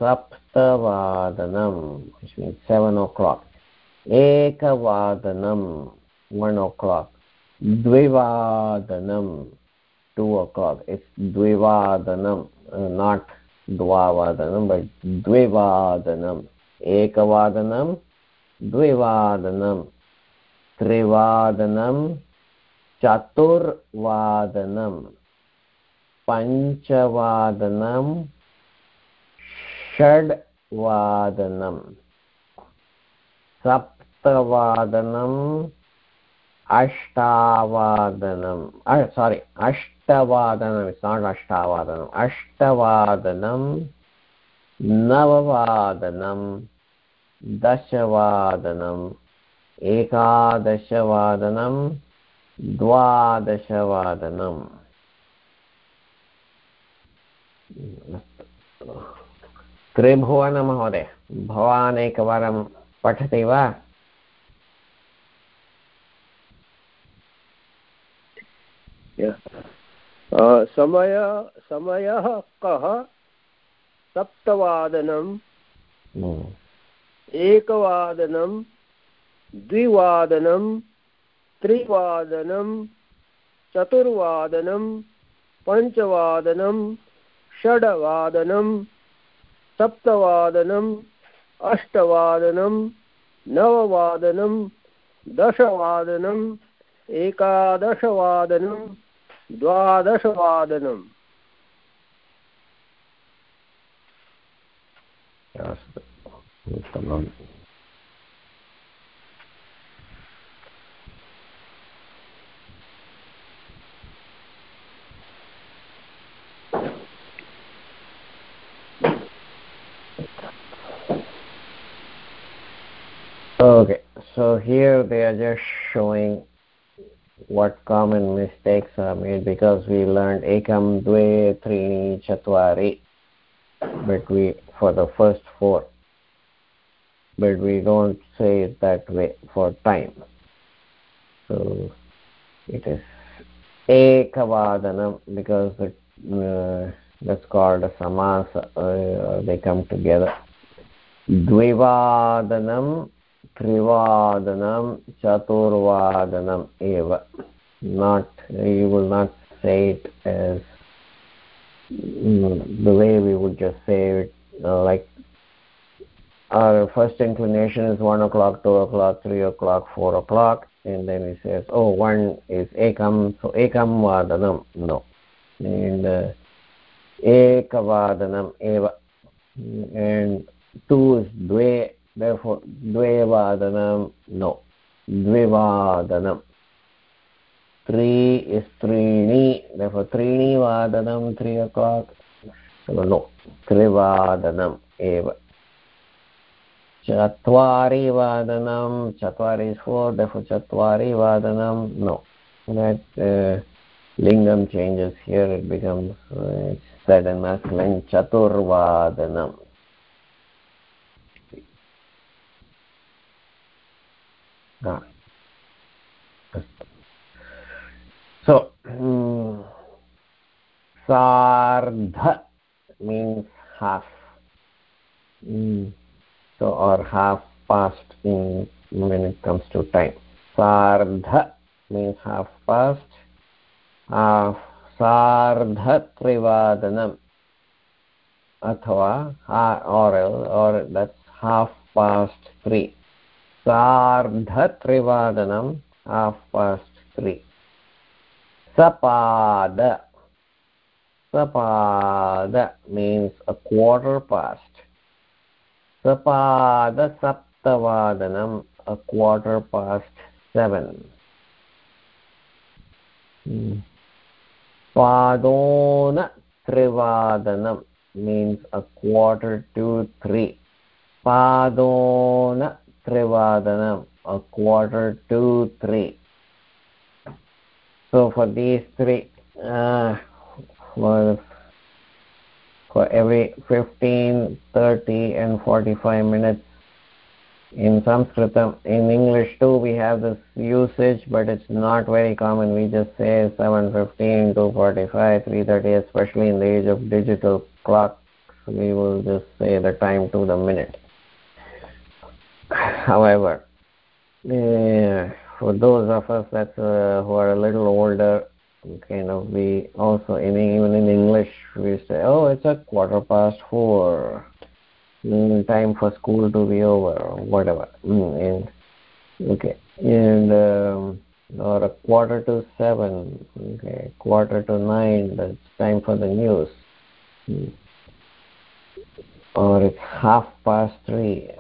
सप्तवादनं सेवेन् ओ क्लाक् एकवादनं वन् ओ क्लाक् द्विवादनं टु ओ क्लाक् इट्स् द्विवादनं नाट् द्वावादनं बट् द्विवादनम्। एकवादनं द्विवादनं त्रिवादनं चतुर्वादनं पञ्चवादनं षड्वादनं सप्तवादनम्। अष्टावादनं सारि अष्टवादनं इट्स् नाट् अष्टावादनम्। अष्टवादनं नववादनं दशवादनम्। एकादशवादनं द्वादशवादनम्। त्रिभुवनमहोदय भवान् एकवारं पठति वा? समय समयः कः? सप्तवादनं एकवादनं द्विवादनं त्रिवादनं चतुर्वादनं पञ्चवादनं षड्वादनं सप्तवादनम् अष्टवादनं नववादनं दशवादनम् एकादशवादनं द्वादशवादनम्। उत्तमम्। okay so here they are just showing what common mistakes are made because we learned ekam dve trini chatvari but we for the first four but we don't say it that way for time. So it is ekavadanam because the, uh, that's called a samasa uh, they come together. Dvivadanam त्रिवादनं चतुर्वादनम् एव not you will not say it as mm, the way we would just say it uh, like our first inclination is one o'clock two o'clock three o'clock four o'clock and then he says oh one is ekam so ekam vadanam no and uh, ekavadanam eva and two is dve therefore dvevadanam no. Dvivadanam three is trini therefore trini vadanam three o'clock. No. Trivadanam eva. Chatvari vadanam chatvari is four. Therefore chatvari vadanam no. That uh, lingam changes here. It becomes uh, said in masculine so um, sardha means half mm. so or half past in when it comes to time sardha means half past half सार्धत्रिवादनम् अथवा or or that's half past three सार्धत्रिवादनं half past three sapada sapada means a quarter past sapada saptavadanam a quarter past seven hmm. padona trivadanam means a quarter a quarter to three. So for these three uh, for, for every 15 30 and 45 minutes in sanskritam in english too we have this usage but it's not very common. We just say 715 245 330 especially in the age of digital clocks we will just say the time to the minute however uh, for those of us that uh, who are a little older kind of we also in even in english we say oh it's a quarter past four. Mm, time for school to be over or whatever. Mm, and okay. And um, or a quarter to seven. Okay quarter to nine that's time for the news. Mm. or it's half past three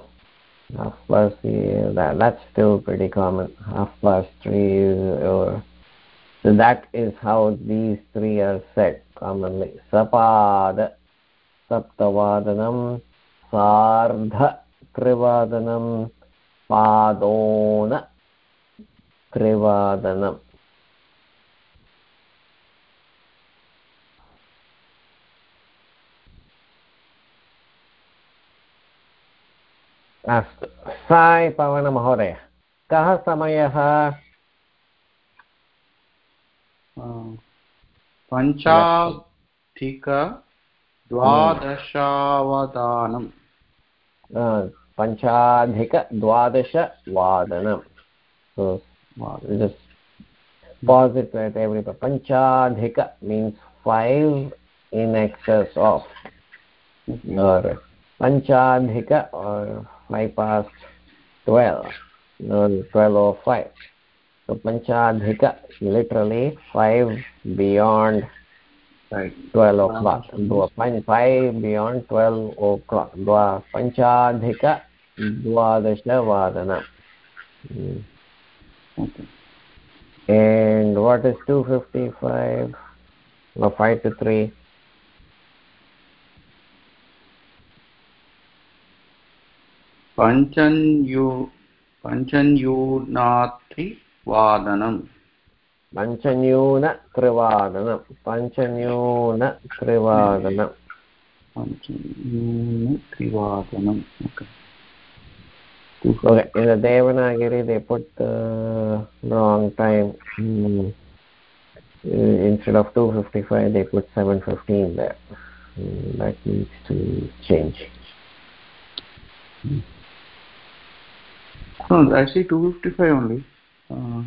half past three that, that's still pretty common half past three or so that is how these three are said commonly sapad saptavadanam सार्ध त्रिवादनं पादोन त्रिवादनम् अस्तु साय್ पवनमहोदय कः समयः पञ्चाधिकद्वादशावधानम् पञ्चाधिकद्वादशवादनं pause it at every panchadhika means five in excess of or panchadhika or five past twelve or twelve or five. So panchadhika literally five beyond right. 12 o'clock. Five beyond 12 o'clock. Dwa panchadhika dwadashavadana hmm. okay. And what is 255 or 5 to 3 पञ्चन्यू पञ्चन्यूनात्रि वादनम् पञ्चन्यूनत्रिवादनं पञ्चन्यूनत्रिवादनं पञ्चन्यूनत्रिवादनम् okay in the devanagari they put the wrong time mm. instead of 255 they put 715 there mm, that needs to change no i see 255 only. Uh,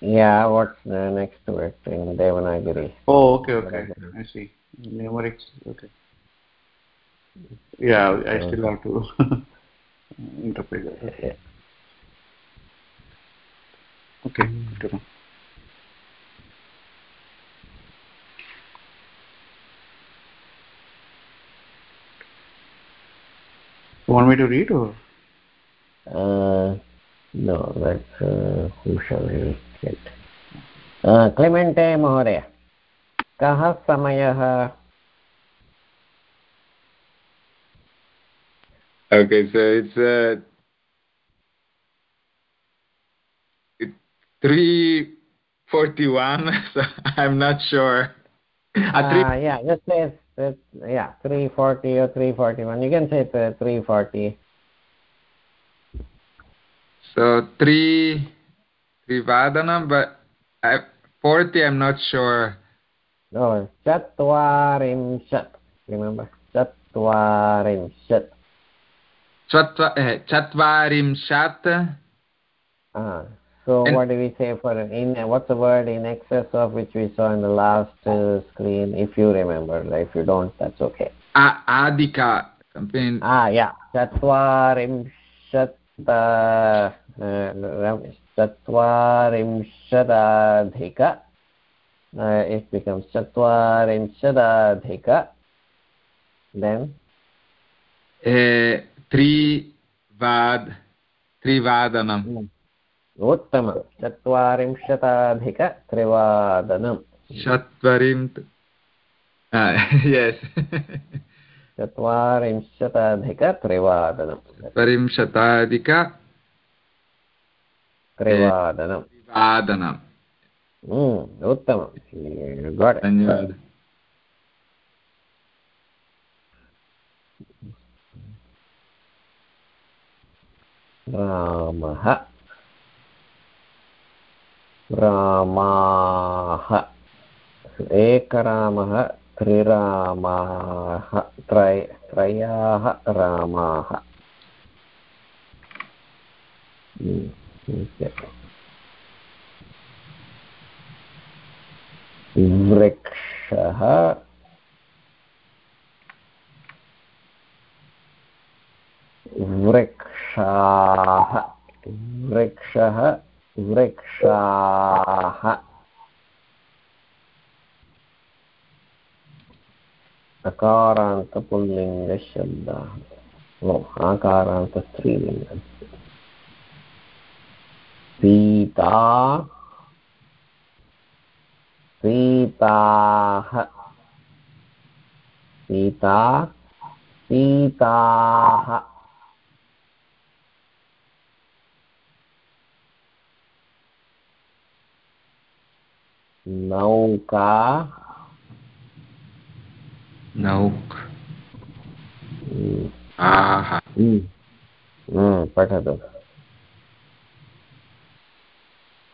yeah what's the next to it in devanagari oh okay okay. I see. Numerics okay. Yeah i still have to interpret that. Okay, okay. okay. You want me to read or? Uh, no that's uh, shall we uh, clemente महोदय कः समयः okay so it's uh, 341 so i'm not sure. Uh, yeah just say it's, it's, yeah 340 or 341 you can say it's, uh, 340 so 3 three Trivadana, but I, 40 i'm not sure. No chatvarimshat remember? Chatvarimshat chatvarimshat ah so and what do we say for in what's the word in excess of which we saw in the last uh, screen? If you remember if you don't that's okay. Adika something. Ah yeah. Chatvarimshat uh, चत्वारिंशदाधिक it uh, becomes चत्वारिंशदाधिक then uh, त्रिवाद् त्रिवादनम्. Hmm. उत्तमं. चत्वारिंशताधिकत्रिवादनं चत्वरिं yes uh, चत्वारिंशताधिकत्रिवादनं त्रिवादनं त्रिवादनम् उत्तमं धन्यवादः रामः रामाः एकरामः त्रिरामाः त्रय त्रयाः रामाः वृक्षः वृक्षाः वृक्षः वृक्षाः। अकारान्तपुल्लिङ्गशब्दाः आकारान्तस्त्रीलिङ्गम्। सीता सीताः सीता सीताः। नौका नौक। आह।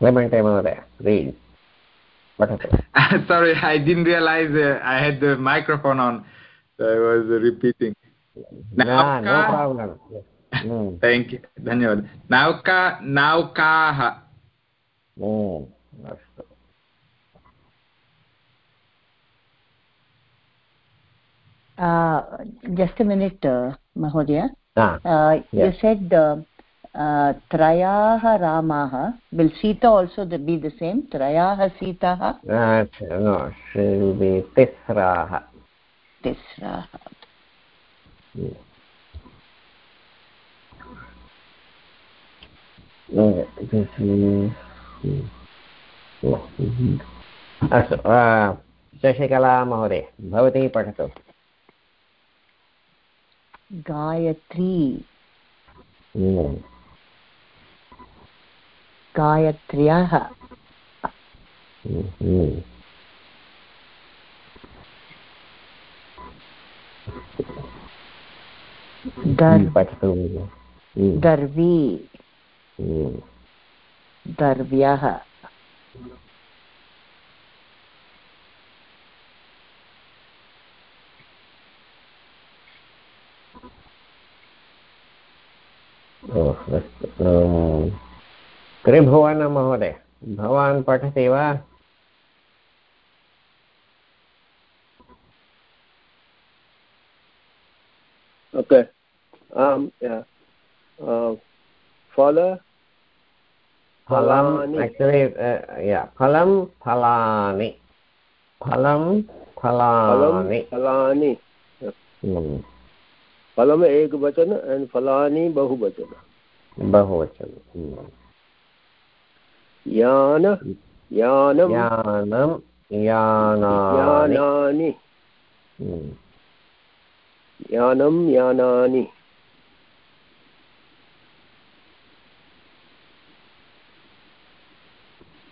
पठतु क्लेमेण्टे महोदय रीड् पठतु sorry i didn't realize uh, i had the microphone on so i was uh, repeating nah, no problem mm. thank you धन्यवादः नौका नौकाः अस्तु Uh, just a minute, uh, त्रयाः रामाः will Sita also be the same त्रयाः सीताः? तिस्राः। तिस्राः। अस्तु शशिकला महोदय भवती पठतु। गायत्री। हम्म। गायत्र्यः। दर्वी। दर्व्यः। त्रिभुवन महोदय भवान् पठति वा okay um yeah uh phala phalam actually uh, yeah phalam phalani phalam phalani phalani phalam ek vachan and phalani bahuvachan bahuvachan hmm. यान यानम यानम यानानि यानम यानानि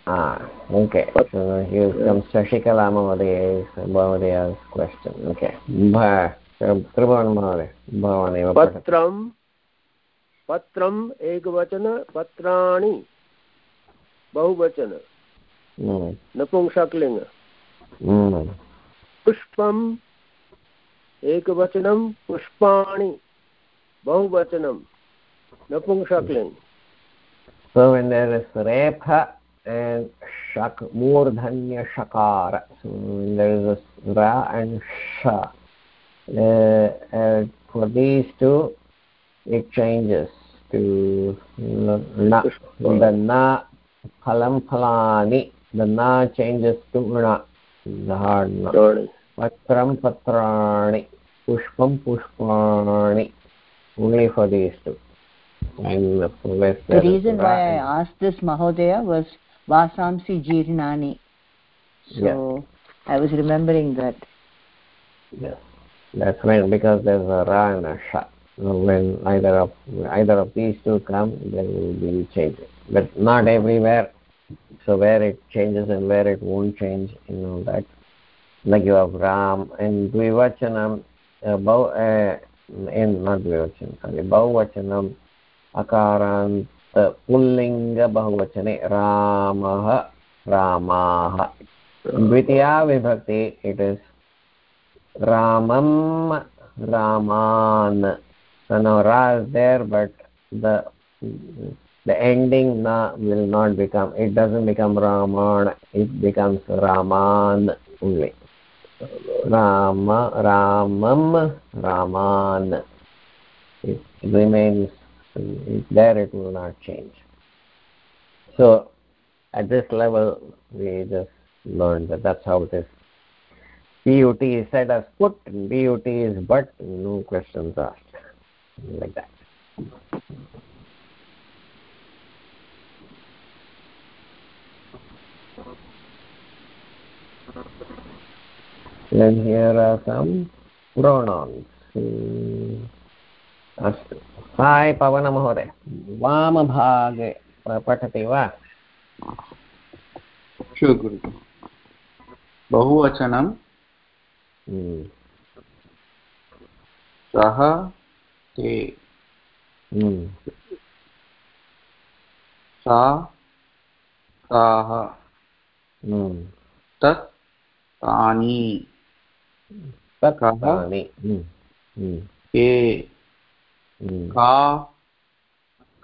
Ah, okay. So here comes Shashikala Mahodaya's Mahodaya's question. Okay. Tribhuvan Mahoday, Bhavanev. Patram, Patram, Ekvachana, Patrani, बहुवचन नपुंसकलिङ्ग पुष्पम् एकवचनं पुष्पाणि बहुवचनं नपुंसकलिङ्ग So when there is repha and shak, murdhanya shakara, so when there is a ra and sha, uh, uh, for these two, it changes to na. The na phalam phalani, the na changes to na, the hard na. Patram patrani, pushpam pushpani, only for these two. And the reason why I asked this Mahodaya was Vasamsi Jirnani. So yeah. I was remembering that. Yes, that's right because there's a Ra and a Sha. So when either of either of these two come, there will be changes But not everywhere. So where it changes and where it won't change, you know that. Like you have Ram and Dvivachanam, uh, uh, in not Dvivachanam, sorry, Bahuvachanam अकारान्त पुल्लिङ्गबहुवचने रामः रामाः द्वितीया विभक्ति it is रामं रामान् so now ra is there but the the ending na will not become it doesn't become raman it becomes raman only. Rama ramam raman it remains there it will not change. So at this level we just learned that that's how it is. But is said as put but is but no questions asked. Like that then here are some pronouns अस्तु। Hi पवनमहोदय। वामभागे पठति वा? बहुवचनं। हम्म। सः ते। हम्म। सा ताः हम्म। तत् तानि तानि के का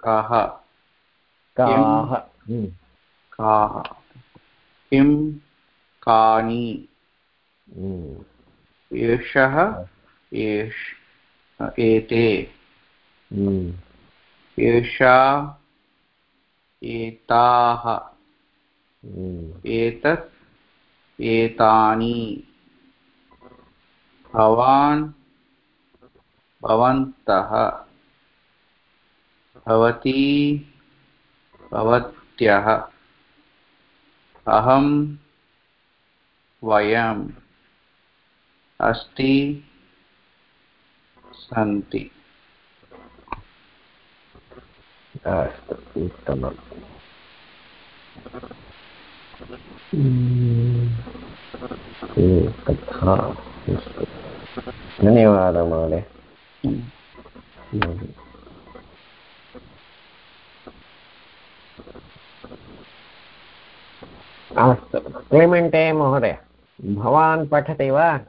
कः काः काः किं कानि एषः एष एते एषा एताः एतत् एतानि। भवान् भवन्तः। भवती भवत्यः। अहं वयम् अस्ति सन्ति। उत्तमम्। धन्यवादः महोदय अस्तु। क्लेमेण्टे महोदय भवान् पठति वा?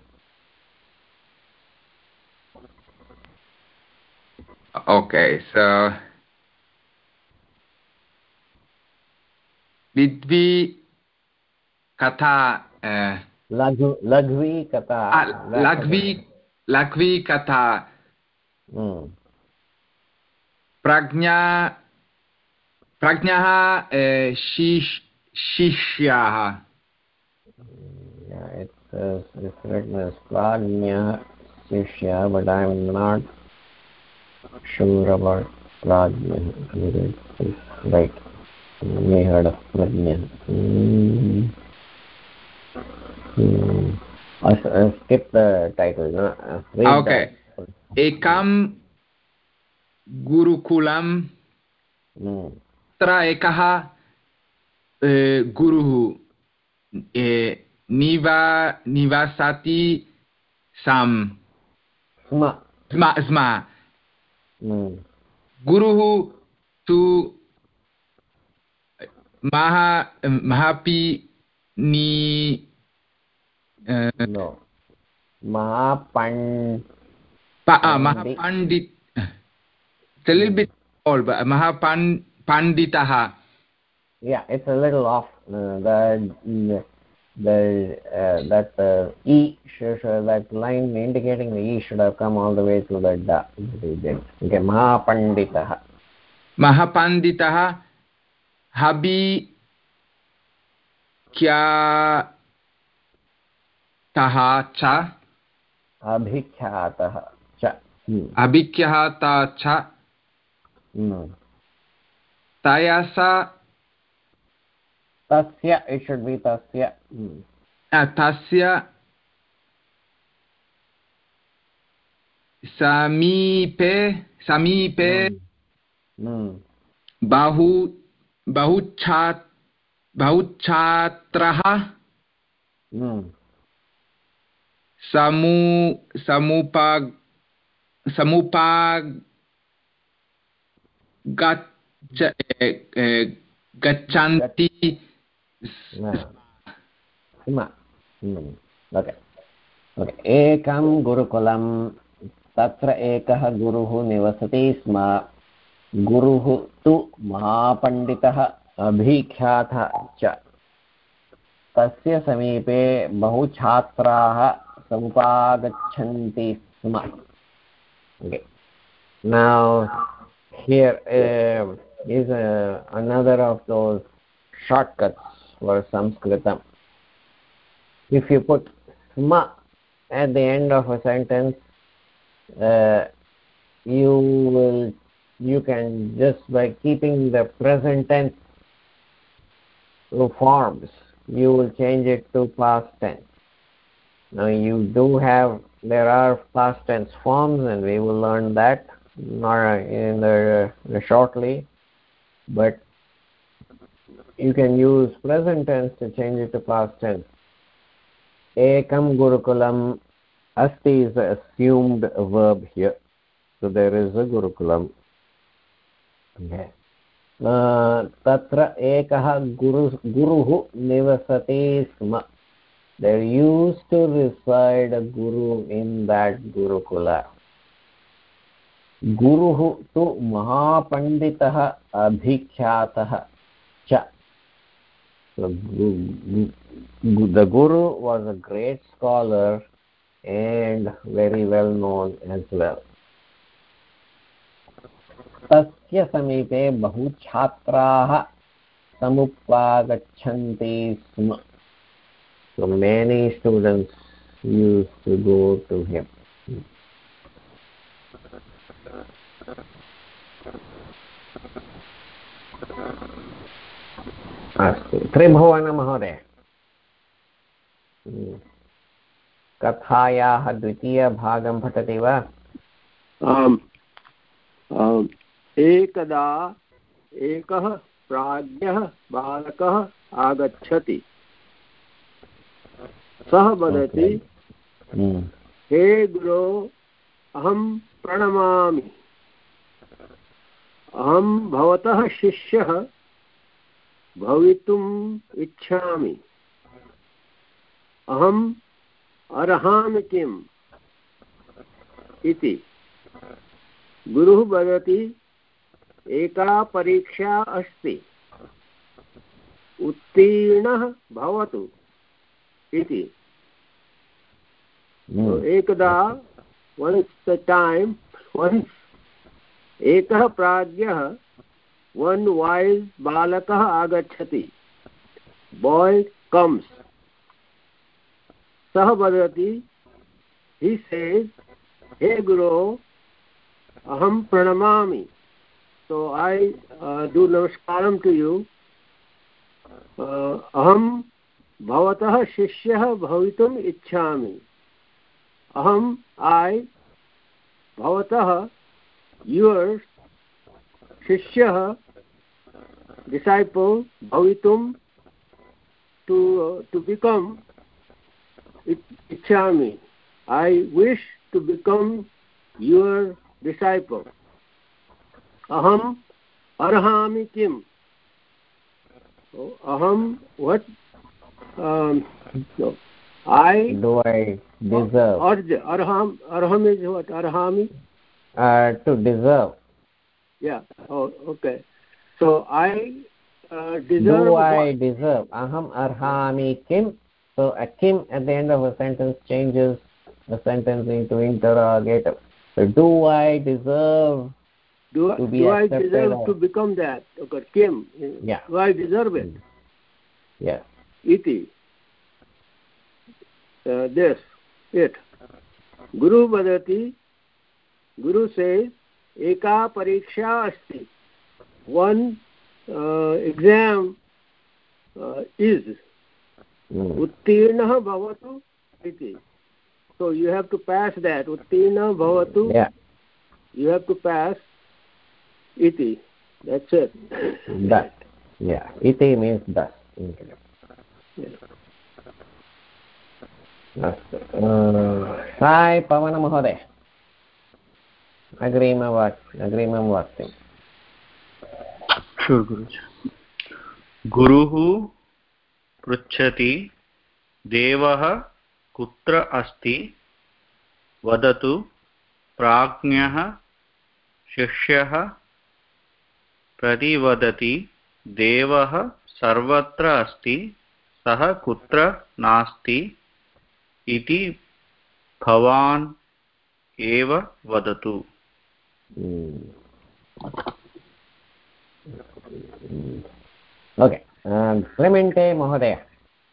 Okay, so did कथा लघु लघ्वी कथा लघ्वी लघ्वी कथा। हम्म। प्रज्ञा प्रज्ञः शिष् शिष्याः। uh, प्राज्ञः शिष्यः but I am not sure प्राज्ञः. Right may हड प्रज्ञः. Mm-hmm. Hmm. Skip the title no? okay ekam gurukulam hmm. तत्र एकः गुरुः निवा निवासति सम् स्म Hmm. गुरुः तु महा महापि नि no mahapan pa- uh, Mahapandit. It's a little bit old, but Mahapan Panditaha. yeah it's a little off uh, the the uh, that uh, e should, should, that line indicating the e should have come all the way to the da but it didn't. okay mahapanditah Mahapanditaha Habi Kya अभिख्यातः च। अभिख्यातः च। हम्म। अभिख्याता च। हम्म। तस्य तस्य। हम्म। तस्य। समीपे समीपे। बहु बहुच्छात्रः। समू समुपा समुपा गच्छ ए- ए- गच्छन्ति. एकं गुरुकुलं तत्र एकः गुरुः निवसति स्म गुरुः तु महापण्डितः अभिख्यातः च तस्य समीपे बहु छात्राः समुपागच्छन्ति स्म okay. now here uh, is uh, another of those shortcuts for sanskritam if you put sma at the end of a sentence uh, you will you can just by keeping the present tense forms you will change it to past tense now you do have there are past tense forms and we will learn that not in the uh, shortly but you can use present tense to change it to past tense ekam gurukulam asti is the assumed verb here so there is a gurukulam okay तत्र एकः गुरु गुरुः निवसति स्म there used to reside a guru in that gurukula गुरुः तु अभिख्यातः च so, the guru was a great scholar and very well known as well तस्य समीपे बहु छात्राः समुपागच्छन्ति स्म so many students used to go to him. अस्तु। त्रिभुवनमहोदय कथायाः द्वितीयभागं पठति वा? आम्। एकदा एकः प्राज्ञः बालकः आगच्छति। सः वदति हे गुरो अहं प्रणमामि। अहं भवतः शिष्यः भवितुम् इच्छामि। अहम् अर्हामि किम्? इति। गुरुः वदति एका परीक्षा अस्ति। उत्तीर्णः भवतु। इति। hmm. तो एकदा वन्स् द टैम् वन्स् एकः प्राज्ञः वन् वाय्स् बालकः आगच्छति। बाय् कम्स् सः वदति हि सेस् हे गुरो अहं प्रणमामि। सो ऐ डु नमस्कारं टु यू uh, अहं भवतः शिष्यः भवितुम् इच्छामि। अहम् ऐ भवतः युवर् शिष्यः डिसैपल् भवितुं टु टु बिकम् इच्छामि। I wish to become your disciple अहम् अर्हामि किम्? अहं what So, aham what? Um, no. I do I deserve? Arj, arham arham is what? Arhami. Uh, to deserve. Yeah. Oh, okay. So I uh, deserve. Do I what? deserve? Aham arhami kim. So a kim at the end of a sentence changes the sentence into interrogative. So do I deserve do, to be do I deserve to become that? Okay, kim. Yeah. Do I deserve it? Yes. इति। This it गुरु वदति गुरु से एका परीक्षा अस्ति। One exam is उत्तीर्णः भवतु इति। So you have to pass that उत्तीर्णः भवतु यु हेव् टु पेस् इति। That's it. That yeah. साय् पवनमहोदय अग्रिमवाक् अग्रिमं वाक्यम् गुरुः पृच्छति, देवः कुत्र अस्ति? वदतु, प्राज्ञः, शिष्यः प्रतिवदति, देवः सर्वत्र अस्ति? सः कुत्र नास्ति इति भवान् एव वदतु ओके क्लेमेण्टे महोदय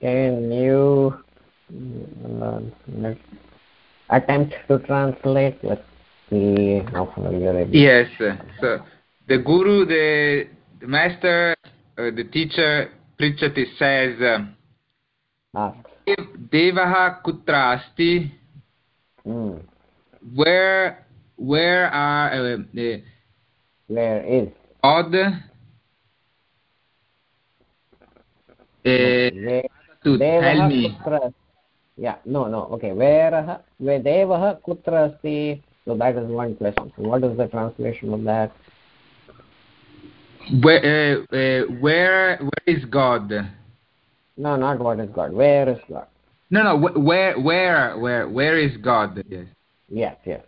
can you uh, attempt to translate let's see how far you're able yes so the guru the, the master uh, the teacher prichati says uh, devaha kutra asti mm. where where are uh, the where is? God uh, to tell me. Yeah no no okay. Where where devah kutra asti so that is one question. So what is the translation of that? Where uh, uh, where where is god no not what is god. Where is god? No no where where where where is god? Yes. Yes yes.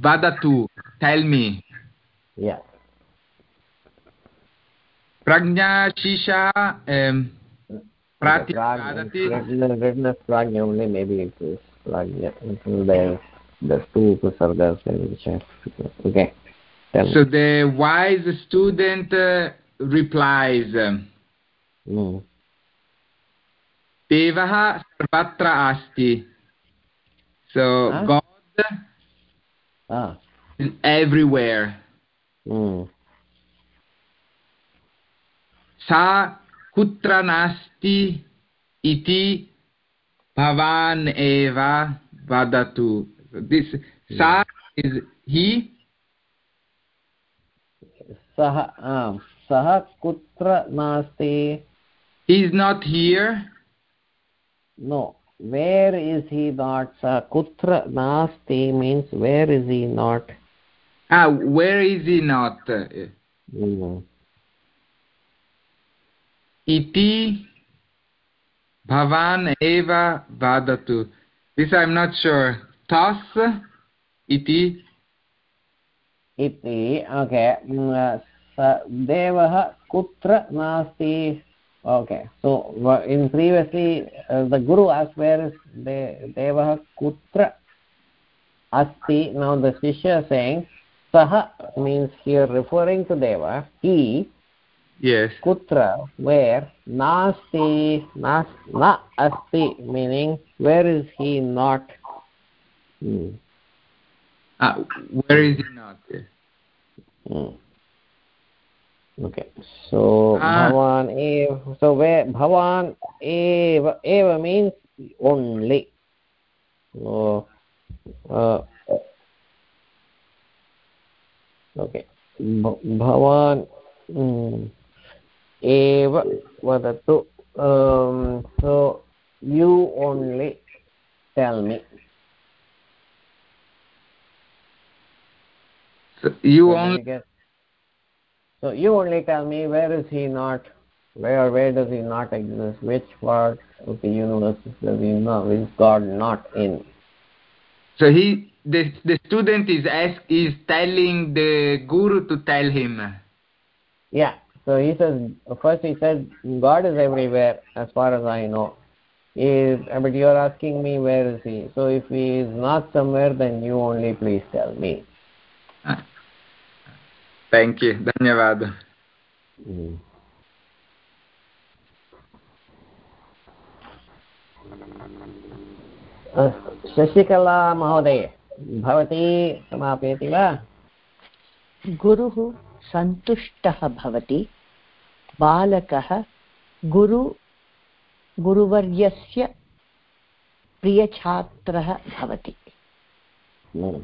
Vadatu tell me. Yes. Prajna shisha um Prati as prajna only, maybe it is prajna. There's, there's two upasargas which have, okay. So the wise student uh, replies, mm Devaha sarvatra asti. So huh? God ah. is everywhere. Mm. Sa कुत्र नास्ति इति भवान् एव वदतु this सा is he सः सः कुत्र नास्ति he is not here no. Where is he not sah kutra nasti means where is he not? Ah where is he not? Mm. iti bhavan eva vadatu this i'm not sure. Tas iti. Iti okay. Devah kutra nasti okay. So in previously uh, the guru asked where is de devah kutra asti. Now the shishya saying saha means here referring to deva. He yes. Kutra where nasti nas na asti meaning where is he not? Hmm. ah, where is he not? Hmm okay so ah. bhavan eva so where bhavan eva eva means only so uh, okay bhavan hmm. एव वदतु um, so you only tell me so you so only get, so you only tell me where is he not where where does he not exist which part of the universe does he not is god not in? So he the the student is ask is telling the guru to tell him. Yeah so he says first he said god is everywhere as far as i know. Is but you're asking me where is he. So if he is not somewhere then you only please tell me uh, thank you धन्यवाद. शशिकला महोदय भवती समापयति वा? गुरुः सन्तुष्टः भवति। बालकः गुरु गुरुवर्यस्य प्रियछात्रः भवति। Mm.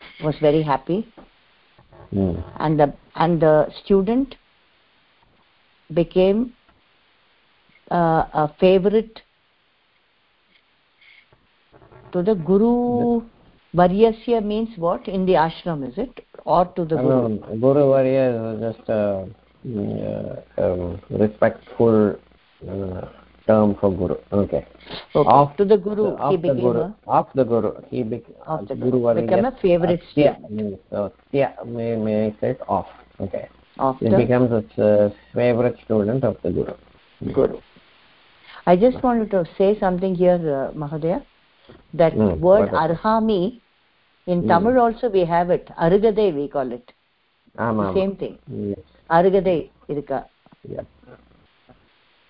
Uh, was very happy. Mm. and the and the student became uh, a favorite to the guru varyasya means what? In the ashram is it? Or to the guru? Um, Guru Varya is just a mm, uh, um, respectful uh, term for Guru. Okay. okay. To the guru of he the became Guru. a, Of the Guru. He bec- of the Guru became a favorite Yeah, student means, so, yeah, may, may say it off. Okay. of He becomes a uh, favorite student of the Guru. guru i just wanted to say something here uh, that Mm, word arhami in Mm. tamil also we have it arugade we call it same thing Yes. arugade irukka Yeah.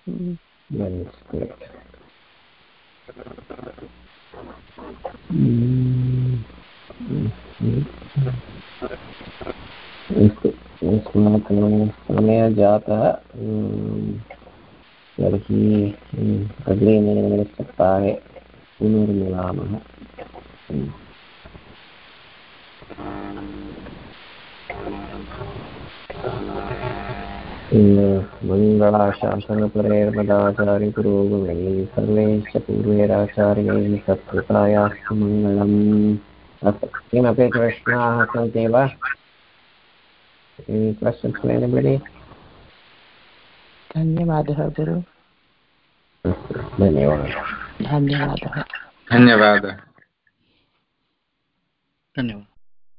mm. Wednesday. समय जाता है तर्हि अग्रिमे सप्ताहे पुनर्मिलामः Thank you. मङ्गलाशासनपरेर्मदाचार्यपुरोगमैः सर्वैश्च पूर्वैराचार्यैः सत्कृतायास्तु मङ्गलम् अस्तु किमपि प्रश्नाः सन्ति वा Any questions from anybody? धन्यवादः गुरु धन्यवादः धन्यवादः धन्यवादः धन्यवादः